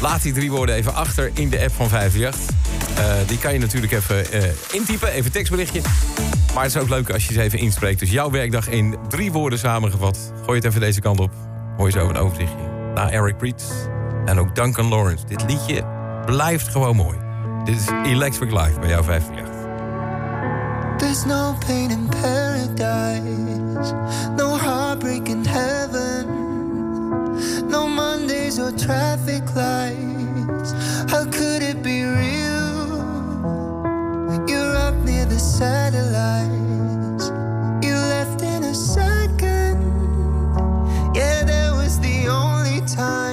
Laat die drie woorden even achter in de app van 538. Eh, die kan je natuurlijk even eh, intypen, even tekstberichtje. Maar het is ook leuk als je ze even inspreekt. Dus jouw werkdag in drie woorden samengevat. Gooi het even deze kant op. Hoor je zo een overzichtje. Na Eric Priest en ook Duncan Lawrence. Dit liedje blijft gewoon mooi. Dit is Electric Life bij jou 538. There's no pain in paradise, no heartbreak in heaven, no Mondays or traffic lights. How could it be real? You're up near the satellites, you left in a second. Yeah, that was the only time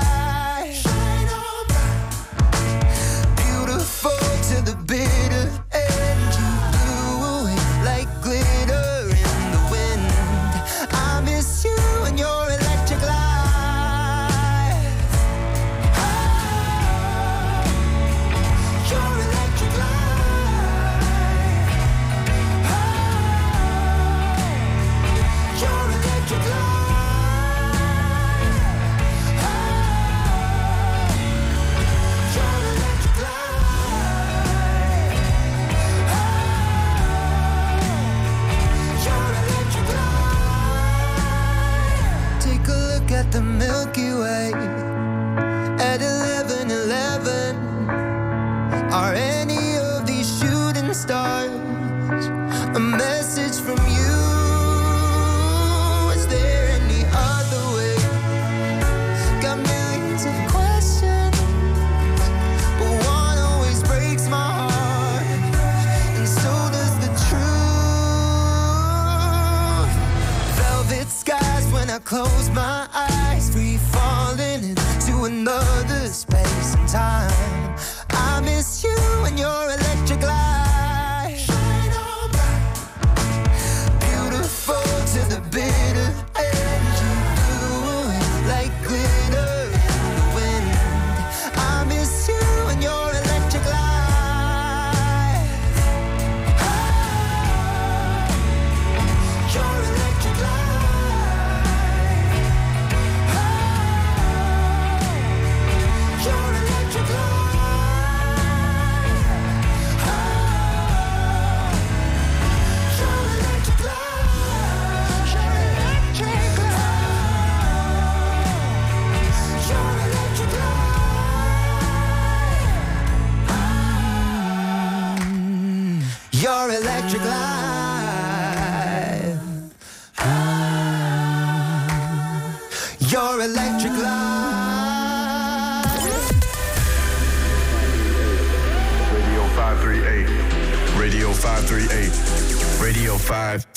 Radio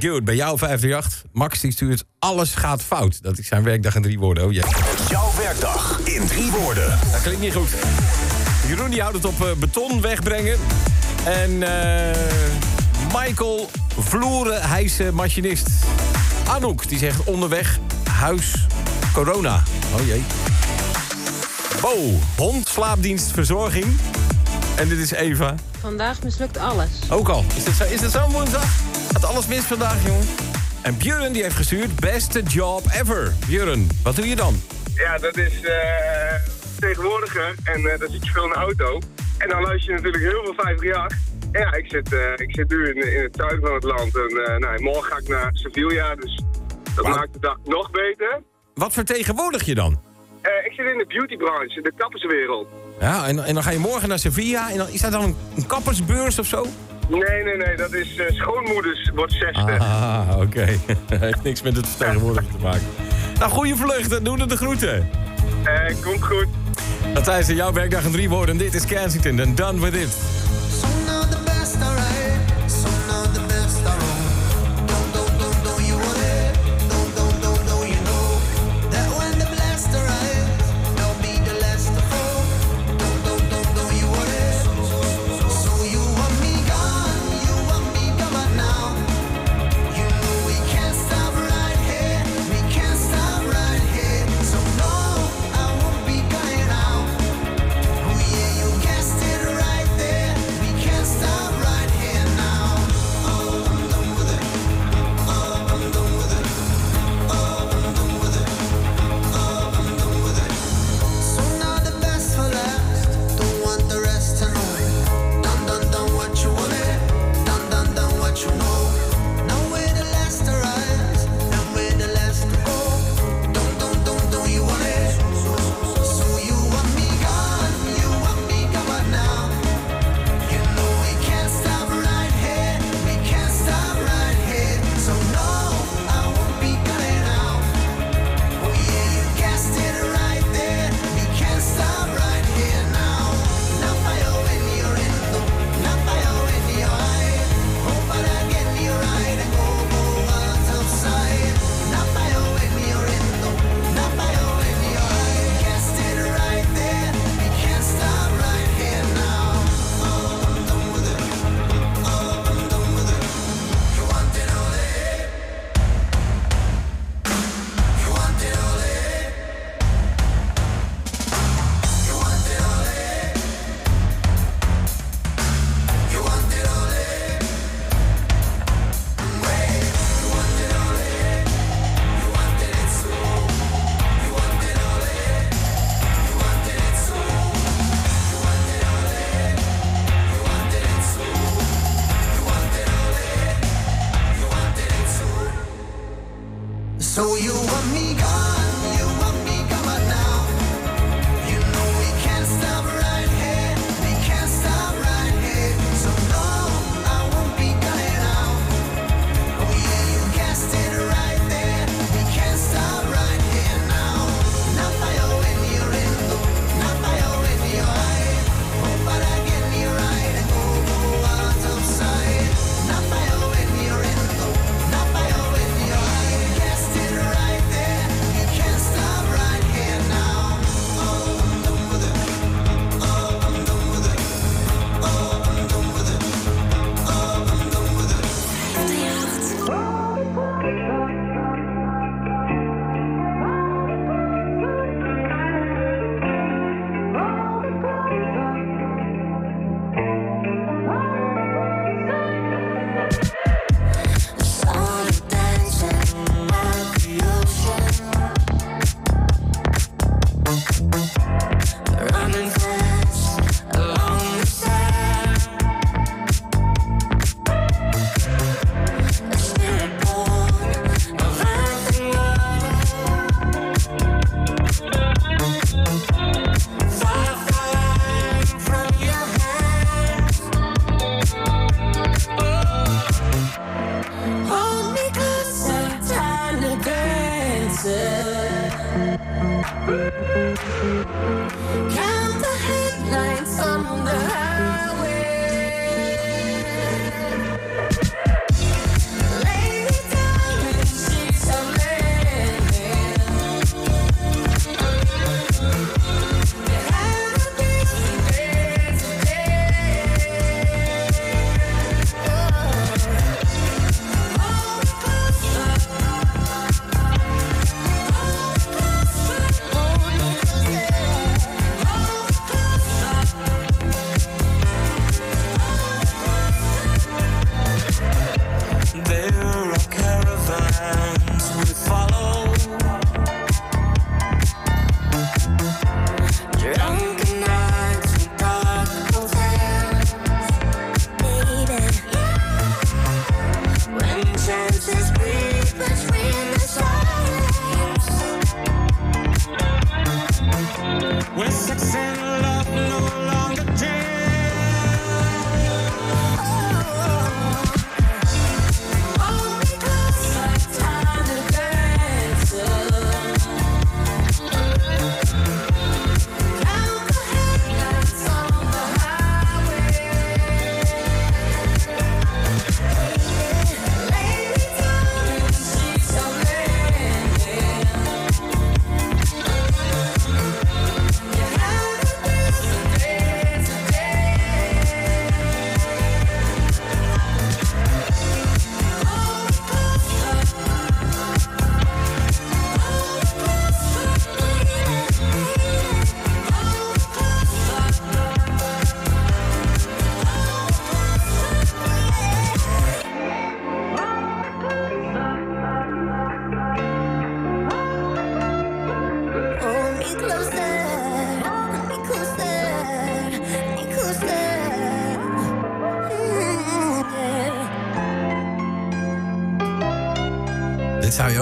Good bij jou 538. Max die stuurt alles gaat fout. Dat is zijn werkdag in drie woorden. Oh jee. Jouw werkdag in drie woorden. Dat klinkt niet goed. Jeroen die houdt het op eh, beton wegbrengen. En eh, Michael Vloeren, hij is eh, machinist. Anouk die zegt onderweg huis corona. Oh jee. Bo, hond, slaapdienst, verzorging. En dit is Eva. Vandaag mislukt alles. Ook al. Is dit zo- is dit zo'n woensdag? Gaat alles mis vandaag, jongen? En Björn die heeft gestuurd, beste job ever. Björn, wat doe je dan? Ja, dat is eh tegenwoordiger en eh dan zit je veel in de auto. En dan luister je natuurlijk heel veel 538. En ja, ik zit, eh, ik zit nu in, in het zuiden van het land en nou, morgen ga ik naar Sevilla, dus dat maakt de dag nog beter. Wat vertegenwoordig je dan? Ik zit in de beautybranche, de kapperswereld. Ja, en, en dan ga je morgen naar Sevilla. En dan, is dat dan een, een kappersbeurs of zo? Nee, nee, nee, dat is eh, schoonmoeders, wordt 60. Ah, *laughs* oké. *laughs* Heeft niks met het vertegenwoordigen te maken. Nou, goede vluchten. Doe de groeten. Eh, komt goed. Dat tijdens jouw werkdag in drie woorden. Dit is Kensington en Done With It.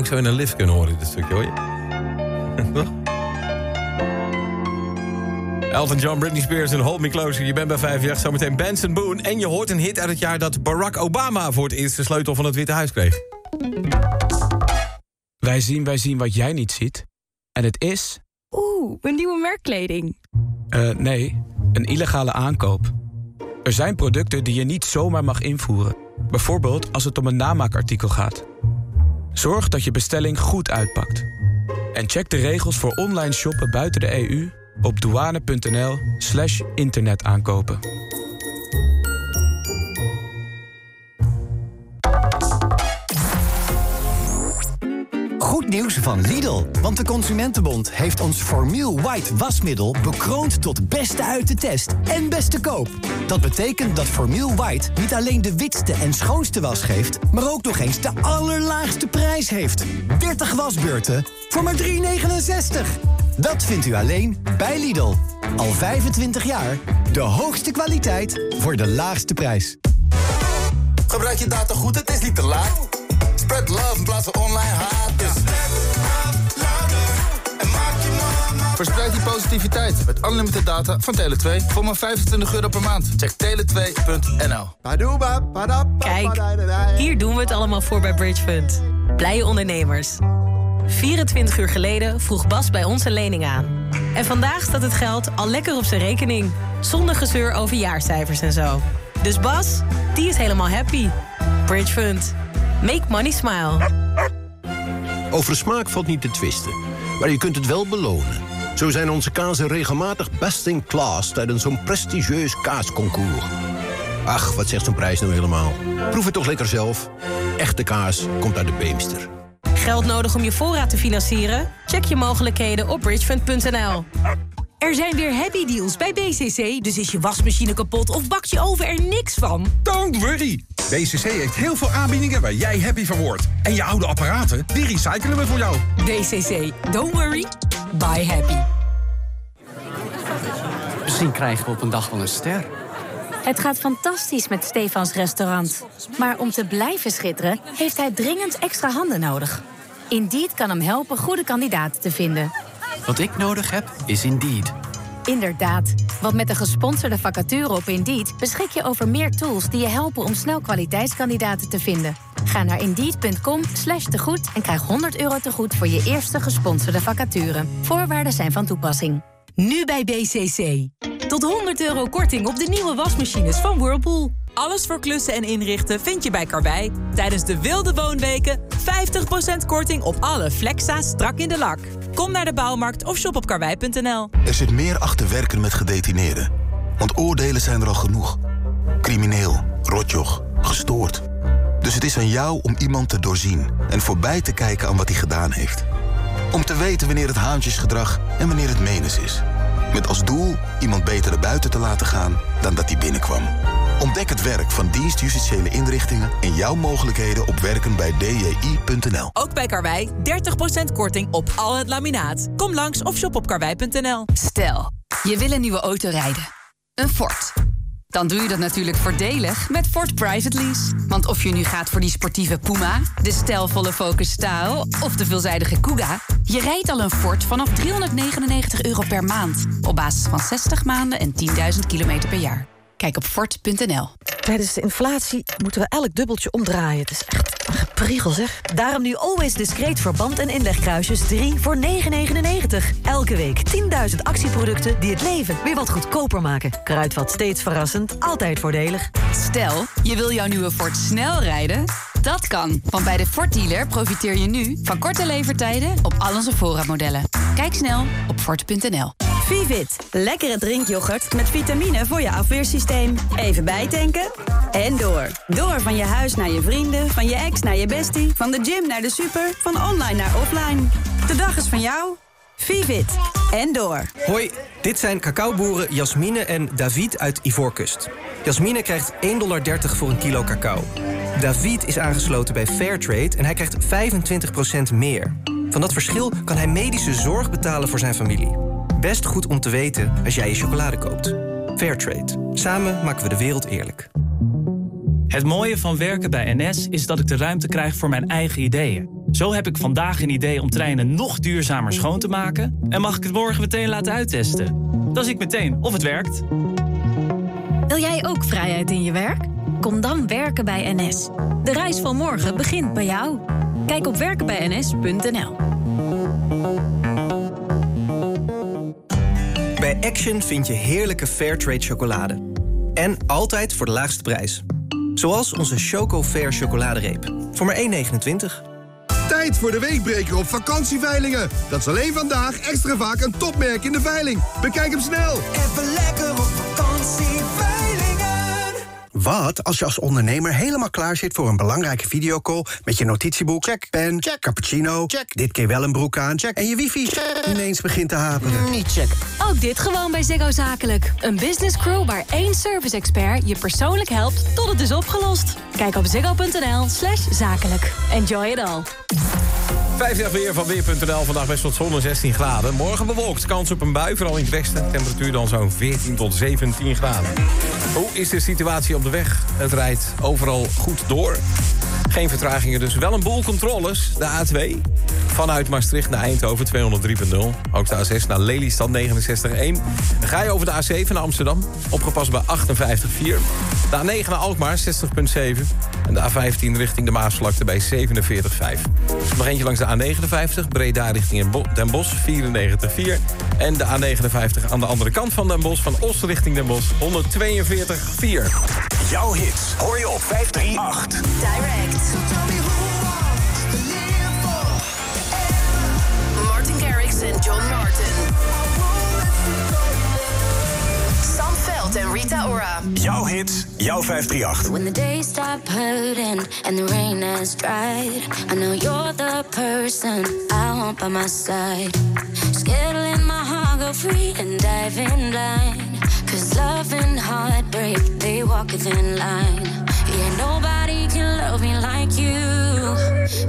Zo in een lift kunnen horen, dit stukje hoor je. *laughs* Elton John, Britney Spears en Hold Me Closer. Je bent bij 5 jaar zometeen Benson Boone. En je hoort een hit uit het jaar dat Barack Obama... voor het eerst de sleutel van het Witte Huis kreeg. Wij zien, wij zien wat jij niet ziet. En het is, Oeh, een nieuwe merkkleding. eh, nee, een illegale aankoop. Er zijn producten die je niet zomaar mag invoeren. Bijvoorbeeld als het om een namaakartikel gaat. Zorg dat je bestelling goed uitpakt. En check de regels voor online shoppen buiten de EU op douane.nl slash internetaankopen. Nieuws van Lidl, want de Consumentenbond heeft ons Formiel White wasmiddel bekroond tot beste uit de test en beste koop. Dat betekent dat Formiel White niet alleen de witste en schoonste was geeft, maar ook nog eens de allerlaagste prijs heeft. 30 wasbeurten voor maar 3,69. Dat vindt u alleen bij Lidl. Al 25 jaar de hoogste kwaliteit voor de laagste prijs. Gebruik je data goed, het is niet te laat. Spread love in plaats van online haat. Dus Verspreid die positiviteit met unlimited data van Tele2 voor maar 25 euro per maand. Check tele2.nl. Kijk, hier doen we het allemaal voor bij Bridge Fund. Blije ondernemers. 24 uur geleden vroeg Bas bij ons een lening aan. En vandaag staat het geld al lekker op zijn rekening. Zonder gezeur over jaarcijfers en zo. Dus Bas, die is helemaal happy. Bridge Fund. Make money smile. Over smaak valt niet te twisten, maar je kunt het wel belonen. Zo zijn onze kazen regelmatig best in class tijdens zo'n prestigieus kaasconcours. Ach, wat zegt zo'n prijs nou helemaal? Proef het toch lekker zelf. Echte kaas komt uit de Beemster. Geld nodig om je voorraad te financieren? Check je mogelijkheden op bridgefund.nl. Er zijn weer happy deals bij BCC, dus is je wasmachine kapot of bak je oven er niks van? Don't worry. BCC heeft heel veel aanbiedingen waar jij happy van wordt. En je oude apparaten, die recyclen we voor jou. BCC, don't worry, buy happy. Misschien krijgen we op een dag wel een ster. Het gaat fantastisch met Stefans restaurant. Maar om te blijven schitteren, heeft hij dringend extra handen nodig. Indeed kan hem helpen goede kandidaten te vinden. Wat ik nodig heb, is Indeed. Inderdaad, want met een gesponsorde vacature op Indeed beschik je over meer tools die je helpen om snel kwaliteitskandidaten te vinden. Ga naar indeed.com slash tegoed en krijg 100 euro tegoed voor je eerste gesponsorde vacature. Voorwaarden zijn van toepassing. Nu bij BCC. Tot 100 euro korting op de nieuwe wasmachines van Whirlpool. Alles voor klussen en inrichten vind je bij Karwei. Tijdens de wilde woonweken 50% korting op alle Flexa strak in de lak. Kom naar de bouwmarkt of shop op karwei.nl. Er zit meer achter werken met gedetineerden. Want oordelen zijn er al genoeg. Crimineel, rotjoch, gestoord. Dus het is aan jou om iemand te doorzien en voorbij te kijken aan wat hij gedaan heeft. Om te weten wanneer het haantjesgedrag en wanneer het menens is. Met als doel iemand beter naar buiten te laten gaan dan dat hij binnenkwam. Ontdek het werk van dienst justitiële inrichtingen en jouw mogelijkheden op werken bij dji.nl. Ook bij Karwei 30% korting op al het laminaat. Kom langs of shop op karwei.nl. Stel, je wil een nieuwe auto rijden. Een Ford. Dan doe je dat natuurlijk voordelig met Ford Private Lease. Want of je nu gaat voor die sportieve Puma, de stijlvolle Focus Style of de veelzijdige Kuga, je rijdt al een Ford vanaf 399 euro per maand. Op basis van 60 maanden en 10.000 kilometer per jaar. Kijk op Ford.nl. Tijdens de inflatie moeten we elk dubbeltje omdraaien. Het is echt een gepriegel, zeg. Daarom nu Always Discreet verband en inlegkruisjes 3 voor 9,99. Elke week 10.000 actieproducten die het leven weer wat goedkoper maken. Kruidvat steeds verrassend, altijd voordelig. Stel, je wil jouw nieuwe Ford snel rijden? Dat kan, want bij de Ford dealer profiteer je nu van korte levertijden op al onze voorraadmodellen. Kijk snel op Ford.nl. Vivit, lekkere drinkyoghurt met vitamine voor je afweersysteem. Even bijtanken en door. Door van je huis naar je vrienden, van je ex naar je bestie, van de gym naar de super, van online naar offline. De dag is van jou. Vivit en door. Hoi, dit zijn cacaoboeren Jasmine en David uit Ivoorkust. Jasmine krijgt 1,30 dollar voor een kilo cacao. David is aangesloten bij Fairtrade en hij krijgt 25% meer. Van dat verschil kan hij medische zorg betalen voor zijn familie. Best goed om te weten als jij je chocolade koopt. Fairtrade. Samen maken we de wereld eerlijk. Het mooie van werken bij NS is dat ik de ruimte krijg voor mijn eigen ideeën. Zo heb ik vandaag een idee om treinen nog duurzamer schoon te maken... en mag ik het morgen meteen laten uittesten. Dan zie ik meteen of het werkt. Wil jij ook vrijheid in je werk? Kom dan werken bij NS. De reis van morgen begint bij jou. Kijk op werkenbijns.nl. Bij Action vind je heerlijke Fairtrade chocolade. En altijd voor de laagste prijs. Zoals onze Choco Fair chocoladereep. Voor maar 1,29. Tijd voor de weekbreker op vakantieveilingen. Dat is alleen vandaag extra vaak een topmerk in de veiling. Bekijk hem snel. Even lekker op. Wat als je als ondernemer helemaal klaar zit voor een belangrijke videocall... met je notitieboek, check, pen, check, cappuccino, check, dit keer wel een broek aan, check... en je wifi ineens begint te haperen. Niet check. Ook dit gewoon bij Ziggo Zakelijk. Een business crew waar één service expert je persoonlijk helpt tot het is opgelost. Kijk op ziggo.nl slash zakelijk. Enjoy it all. Vijfdag weer van Weer.nl. Vandaag best wat zon en 16 graden. Morgen bewolkt. Kans op een bui, vooral in het westen. Temperatuur dan zo'n 14 tot 17 graden. Hoe is de situatie op de weg? Het rijdt overal goed door. Geen vertragingen, dus wel een boel controles. De A2 vanuit Maastricht naar Eindhoven 203.0. Ook de A6 naar Lelystad 69.1. Dan ga je over de A7 naar Amsterdam. Opgepast bij 58.4. De A9 naar Alkmaar 60.7. En de A15 richting de Maasvlakte bij 47.5. Nog eentje langs de A59. Breda richting Den Bosch 94.4. En de A59 aan de andere kant van Den Bosch. Van Os richting Den Bosch 142.4. Jouw hits hoor je op 538. Direct. Sam en Rita Ora. Jouw hits, jouw 538. When the days stop hurting and the rain has dried, I know you're the person I want by my side. Scared to let my heart go free and dive in blind. Cause love and heartbreak, they walk a thin line. Yeah, nobody can love me like you.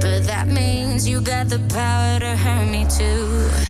But that means you got the power to hurt me too.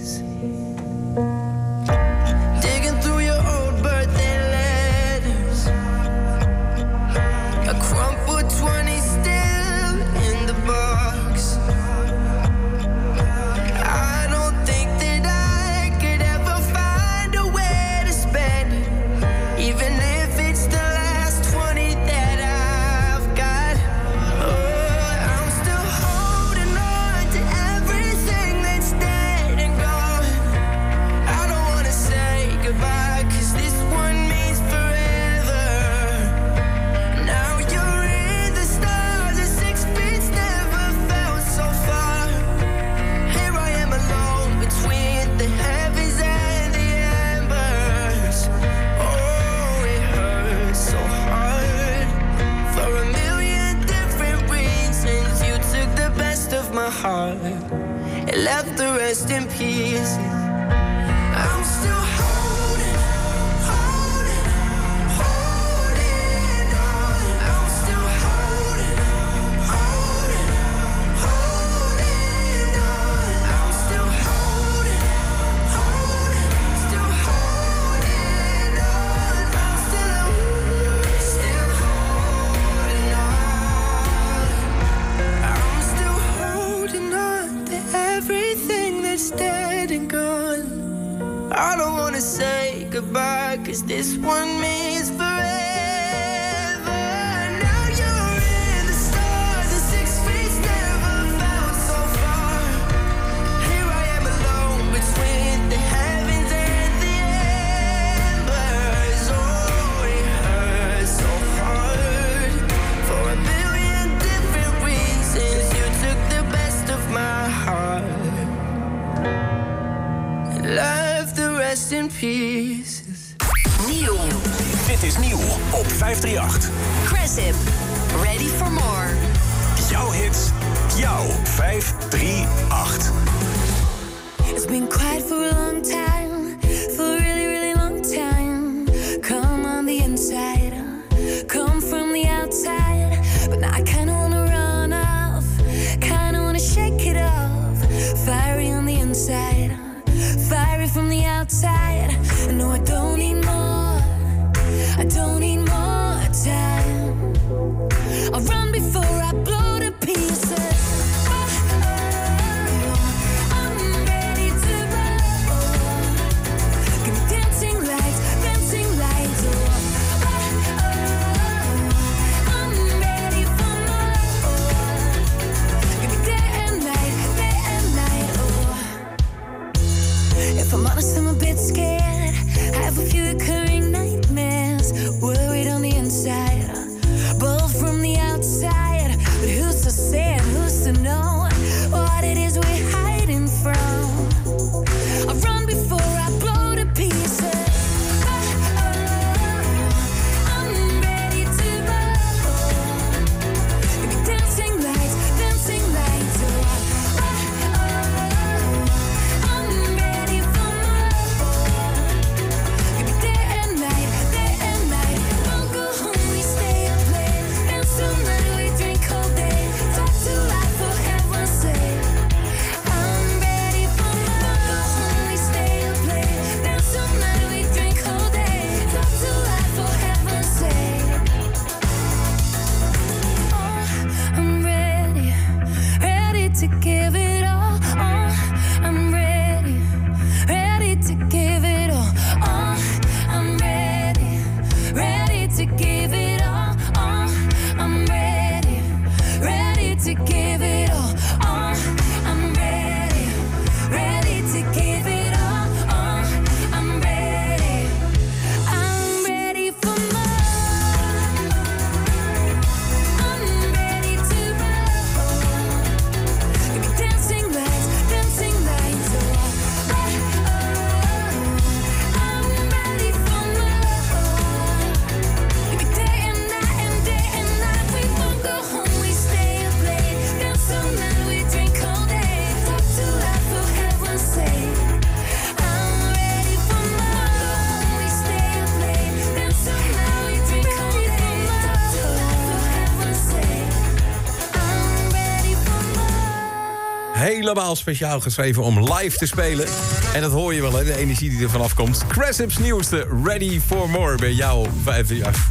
speciaal geschreven om live te spelen. En dat hoor je wel, hè, de energie die er vanaf komt. Cressips nieuwste Ready for More bij jou jaar.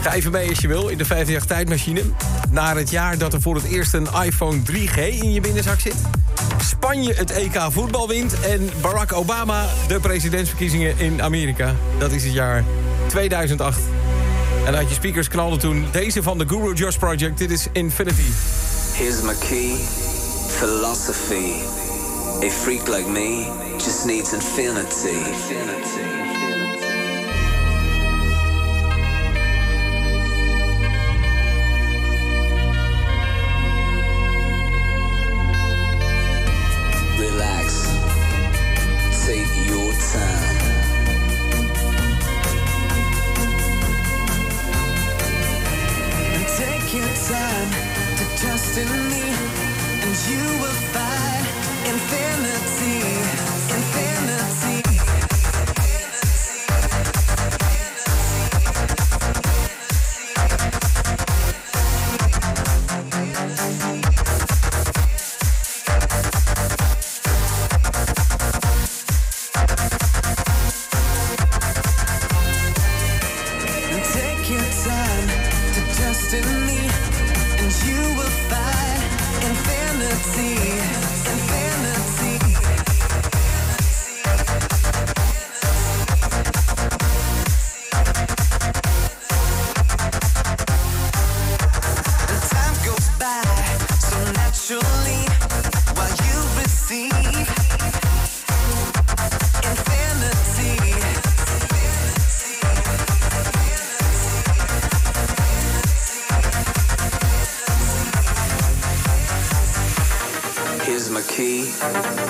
Ga even mee als je wil in de 50 tijdmachine. Naar het jaar dat er voor het eerst een iPhone 3G in je binnenzak zit. Spanje het EK voetbal wint. En Barack Obama de presidentsverkiezingen in Amerika. Dat is het jaar 2008. En uit je speakers knalde toen deze van de Guru Josh Project. Dit is Infinity. Here's my key. philosophy. A freak like me just needs infinity. infinity.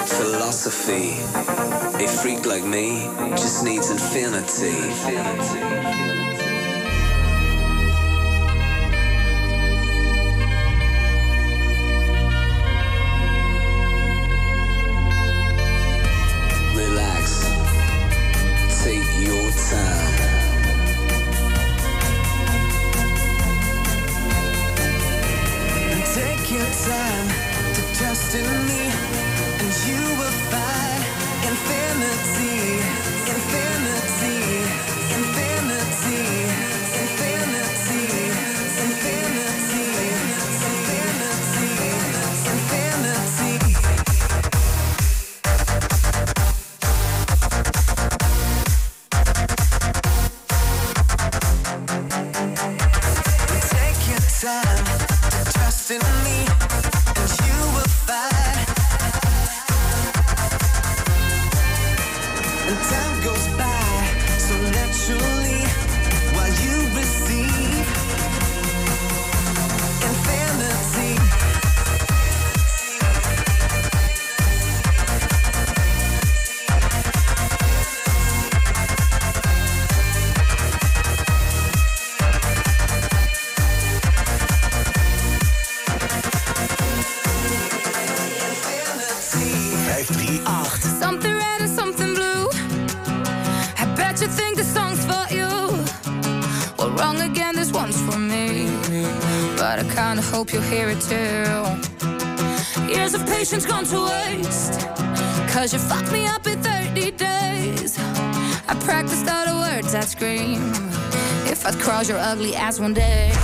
philosophy. A freak like me just needs infinity. infinity. Ugly ass one day.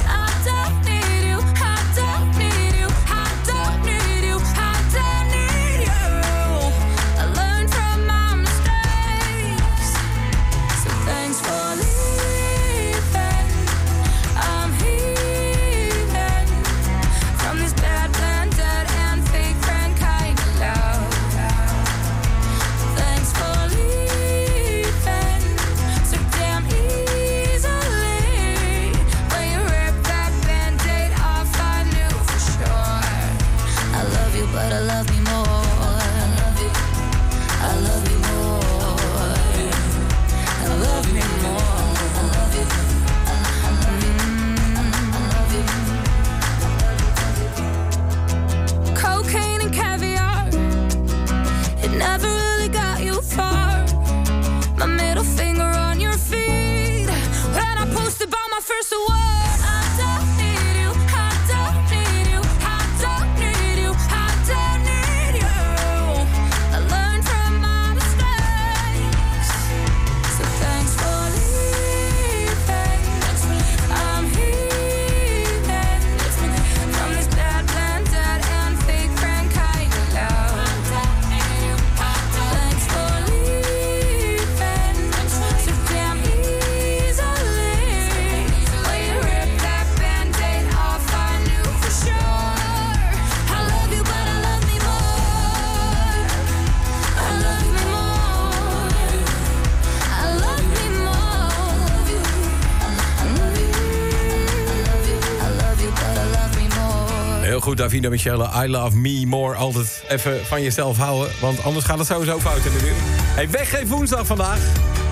Goed, Davina Michelle. I love me more. Altijd even van jezelf houden, want anders gaat het sowieso fout in de wereld. Hey, weggeef woensdag vandaag.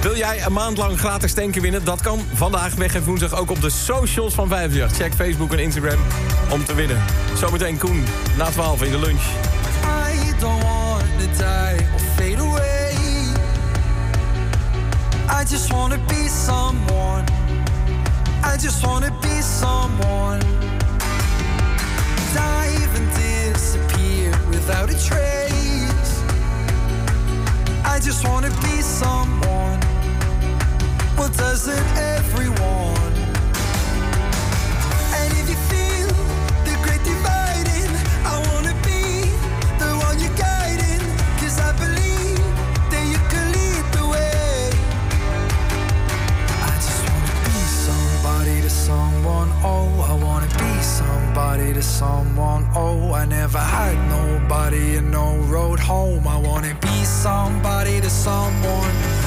Wil jij een maand lang gratis tanken winnen? Dat kan vandaag weggeef woensdag ook op de socials van 58. Check Facebook en Instagram om te winnen. Zometeen Koen, na 12 in de lunch. I don't want fade away. I just want to be someone. I just want to be someone. Dive and disappear without a trace. I just want to be someone. Well, doesn't everyone? And if you feel the great dividing, I wanna be the one you're guiding. Cause I believe that you can lead the way. I just wanna be somebody to someone. Oh, I wanna be somebody to someone. Oh, I never had nobody and no road home. I wanna be somebody to someone.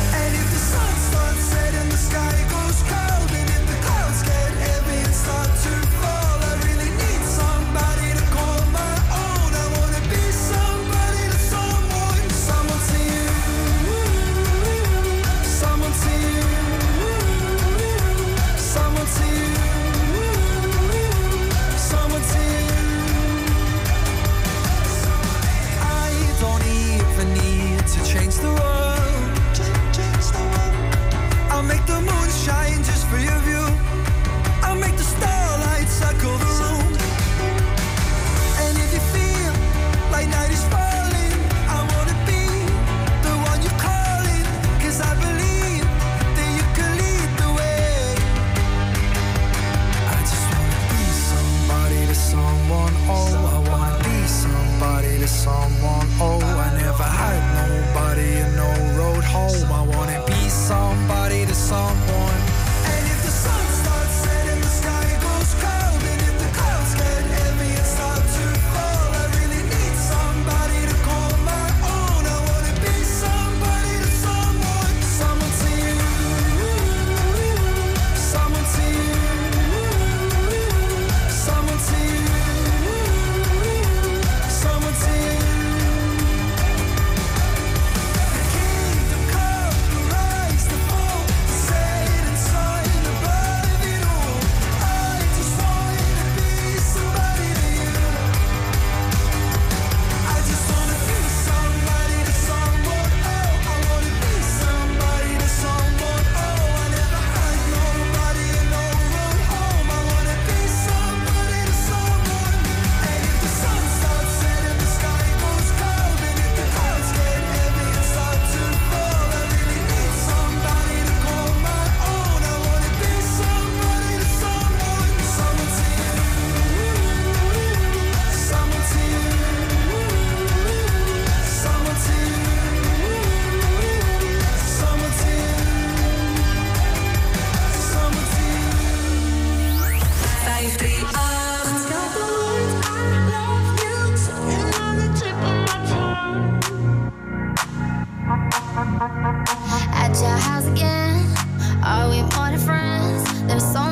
there's so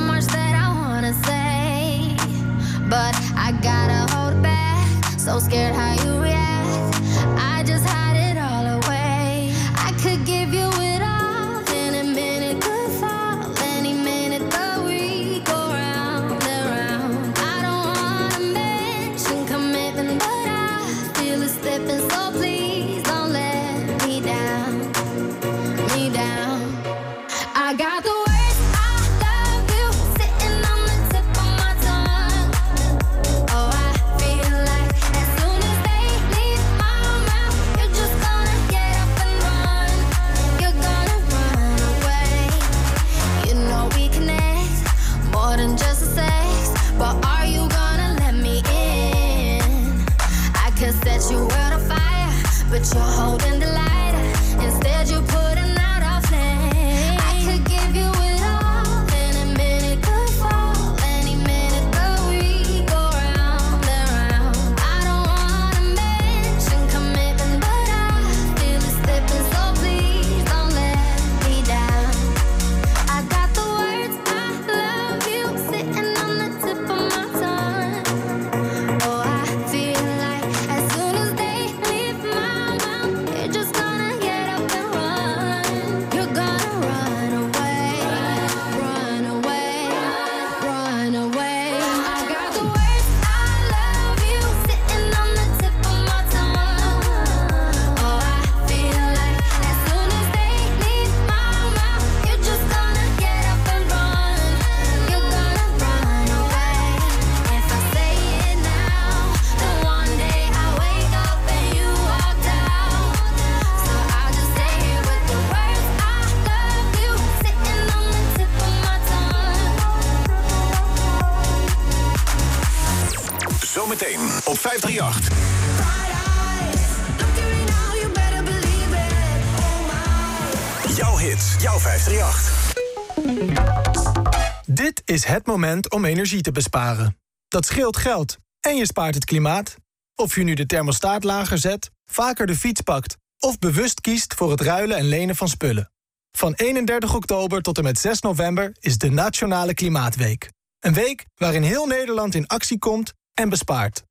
het moment om energie te besparen. Dat scheelt geld en je spaart het klimaat. Of je nu de thermostaat lager zet, vaker de fiets pakt... of bewust kiest voor het ruilen en lenen van spullen. Van 31 oktober tot en met 6 november is de Nationale Klimaatweek. Een week waarin heel Nederland in actie komt en bespaart.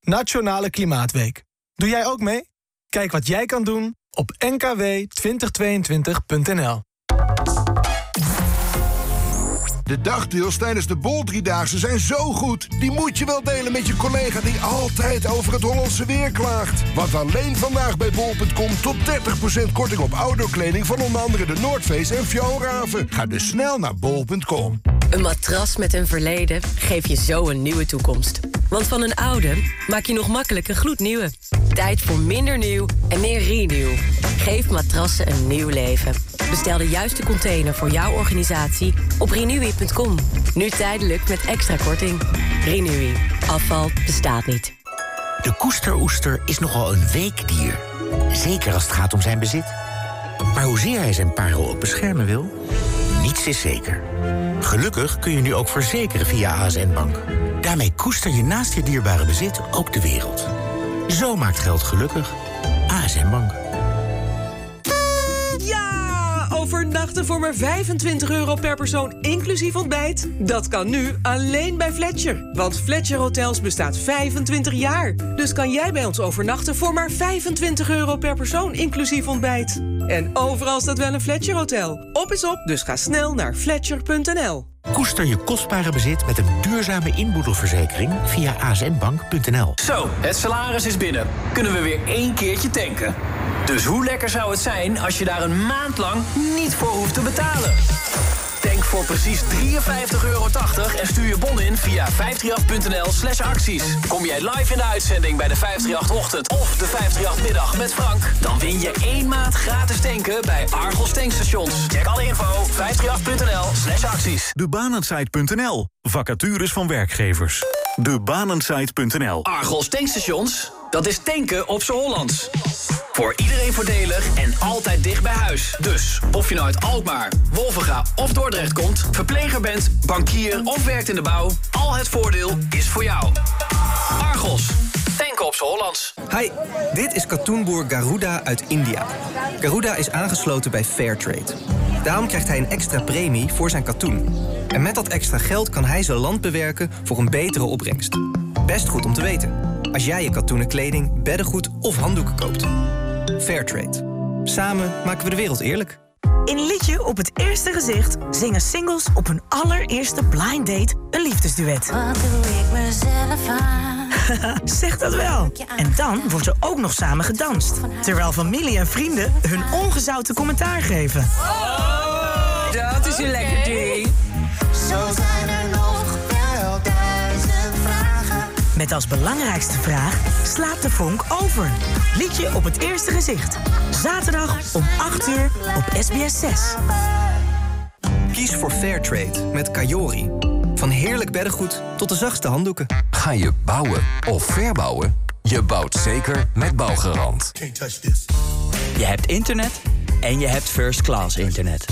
Nationale Klimaatweek. Doe jij ook mee? Kijk wat jij kan doen op nkw2022.nl. De dagdeals tijdens de Bol Driedaagse zijn zo goed. Die moet je wel delen met je collega die altijd over het Hollandse weer klaagt. Want alleen vandaag bij bol.com tot 30% korting op outdoorkleding... van onder andere de Noordface en Fjallraven. Ga dus snel naar bol.com. Een matras met een verleden geeft je zo een nieuwe toekomst. Want van een oude maak je nog makkelijk een gloednieuwe. Tijd voor minder nieuw en meer renew. Geef matrassen een nieuw leven. Bestel de juiste container voor jouw organisatie op renewy.com. Nu tijdelijk met extra korting. Renewy. Afval bestaat niet. De koesteroester is nogal een weekdier. Zeker als het gaat om zijn bezit. Maar hoezeer hij zijn parel ook beschermen wil, niets is zeker. Gelukkig kun je nu ook verzekeren via ASN Bank. Daarmee koester je naast je dierbare bezit ook de wereld. Zo maakt geld gelukkig. ASN Bank. Ja! Overnachten voor maar 25 euro per persoon, inclusief ontbijt? Dat kan nu alleen bij Fletcher. Want Fletcher Hotels bestaat 25 jaar. Dus kan jij bij ons overnachten voor maar 25 euro per persoon, inclusief ontbijt. En overal staat wel een Fletcher Hotel. Op is op, dus ga snel naar fletcher.nl. Koester je kostbare bezit met een duurzame inboedelverzekering via asnbank.nl. Zo, het salaris is binnen. Kunnen we weer één keertje tanken. Dus hoe lekker zou het zijn als je daar een maand lang niet voor hoeft te betalen? Tank voor precies 53,80 euro en stuur je bon in via 538.nl slash acties. Kom jij live in de uitzending bij de 538-ochtend of de 538-middag met Frank... dan win je één maand gratis tanken bij Argos tankstations. Check alle info 538.nl slash acties. Debanensite.nl. Vacatures van werkgevers. Debanensite.nl. Argos tankstations, dat is tanken op z'n Hollands. Voor iedereen voordelig en altijd dicht bij huis. Dus of je nou uit Alkmaar, Wolvenga of Dordrecht komt... verpleger bent, bankier of werkt in de bouw... al het voordeel is voor jou. Argos, tanken op z'n Hollands. Hi, dit is katoenboer Garuda uit India. Garuda is aangesloten bij Fairtrade. Daarom krijgt hij een extra premie voor zijn katoen. En met dat extra geld kan hij zijn land bewerken voor een betere opbrengst. Best goed om te weten. Als jij je katoenen kleding, beddengoed of handdoeken koopt. Fairtrade. Samen maken we de wereld eerlijk. In Liedje op het eerste gezicht zingen singles op hun allereerste blind date een liefdesduet. Wat doe ik mezelf aan? *laughs* zeg dat wel. En dan wordt er ook nog samen gedanst. Terwijl familie en vrienden hun ongezouten commentaar geven. Dat is is een lekker ding. Zo zijn er nog wel duizend vragen. Met als belangrijkste vraag, slaat de vonk over? Liedje op het eerste gezicht. Zaterdag om 8 uur op SBS 6. Kies voor Fairtrade met Kajori. Van heerlijk beddengoed tot de zachtste handdoeken. Ga je bouwen of verbouwen? Je bouwt zeker met Bouwgarant. Je hebt internet en je hebt first class internet.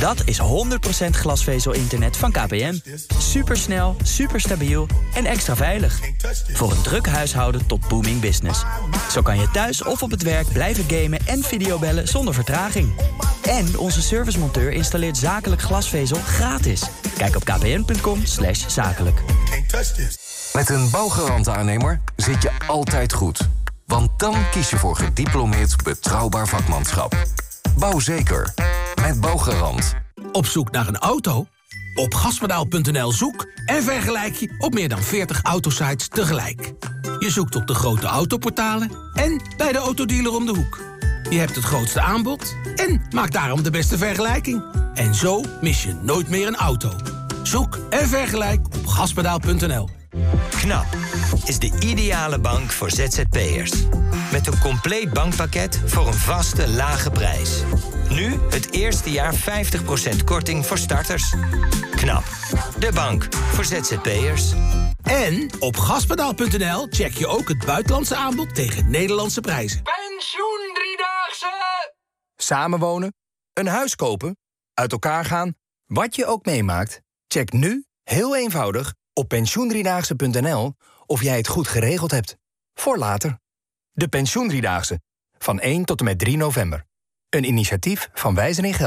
Dat is 100% glasvezel-internet van KPN. Supersnel, superstabiel en extra veilig. Voor een druk huishouden tot booming business. Zo kan je thuis of op het werk blijven gamen en videobellen zonder vertraging. En onze servicemonteur installeert zakelijk glasvezel gratis. Kijk op kpn.com zakelijk. Met een Bouwgarant-aannemer zit je altijd goed. Want dan kies je voor gediplomeerd betrouwbaar vakmanschap. Bouw zeker. Met. Op zoek naar een auto? Op gaspedaal.nl zoek en vergelijk je op meer dan 40 autosites tegelijk. Je zoekt op de grote autoportalen en bij de autodealer om de hoek. Je hebt het grootste aanbod en maak daarom de beste vergelijking. En zo mis je nooit meer een auto. Zoek en vergelijk op gaspedaal.nl. KNAP is de ideale bank voor ZZP'ers. Met een compleet bankpakket voor een vaste, lage prijs. Nu het eerste jaar 50% korting voor starters. KNAP, de bank voor ZZP'ers. En op gaspedaal.nl check je ook het buitenlandse aanbod tegen Nederlandse prijzen. Pensioen Driedaagse! Samenwonen, een huis kopen, uit elkaar gaan, wat je ook meemaakt... check nu, heel eenvoudig, op pensioendriedaagse.nl of jij het goed geregeld hebt. Voor later. De Pensioendriedaagse. Van 1 tot en met 3 november. Een initiatief van Wijzen in Geld.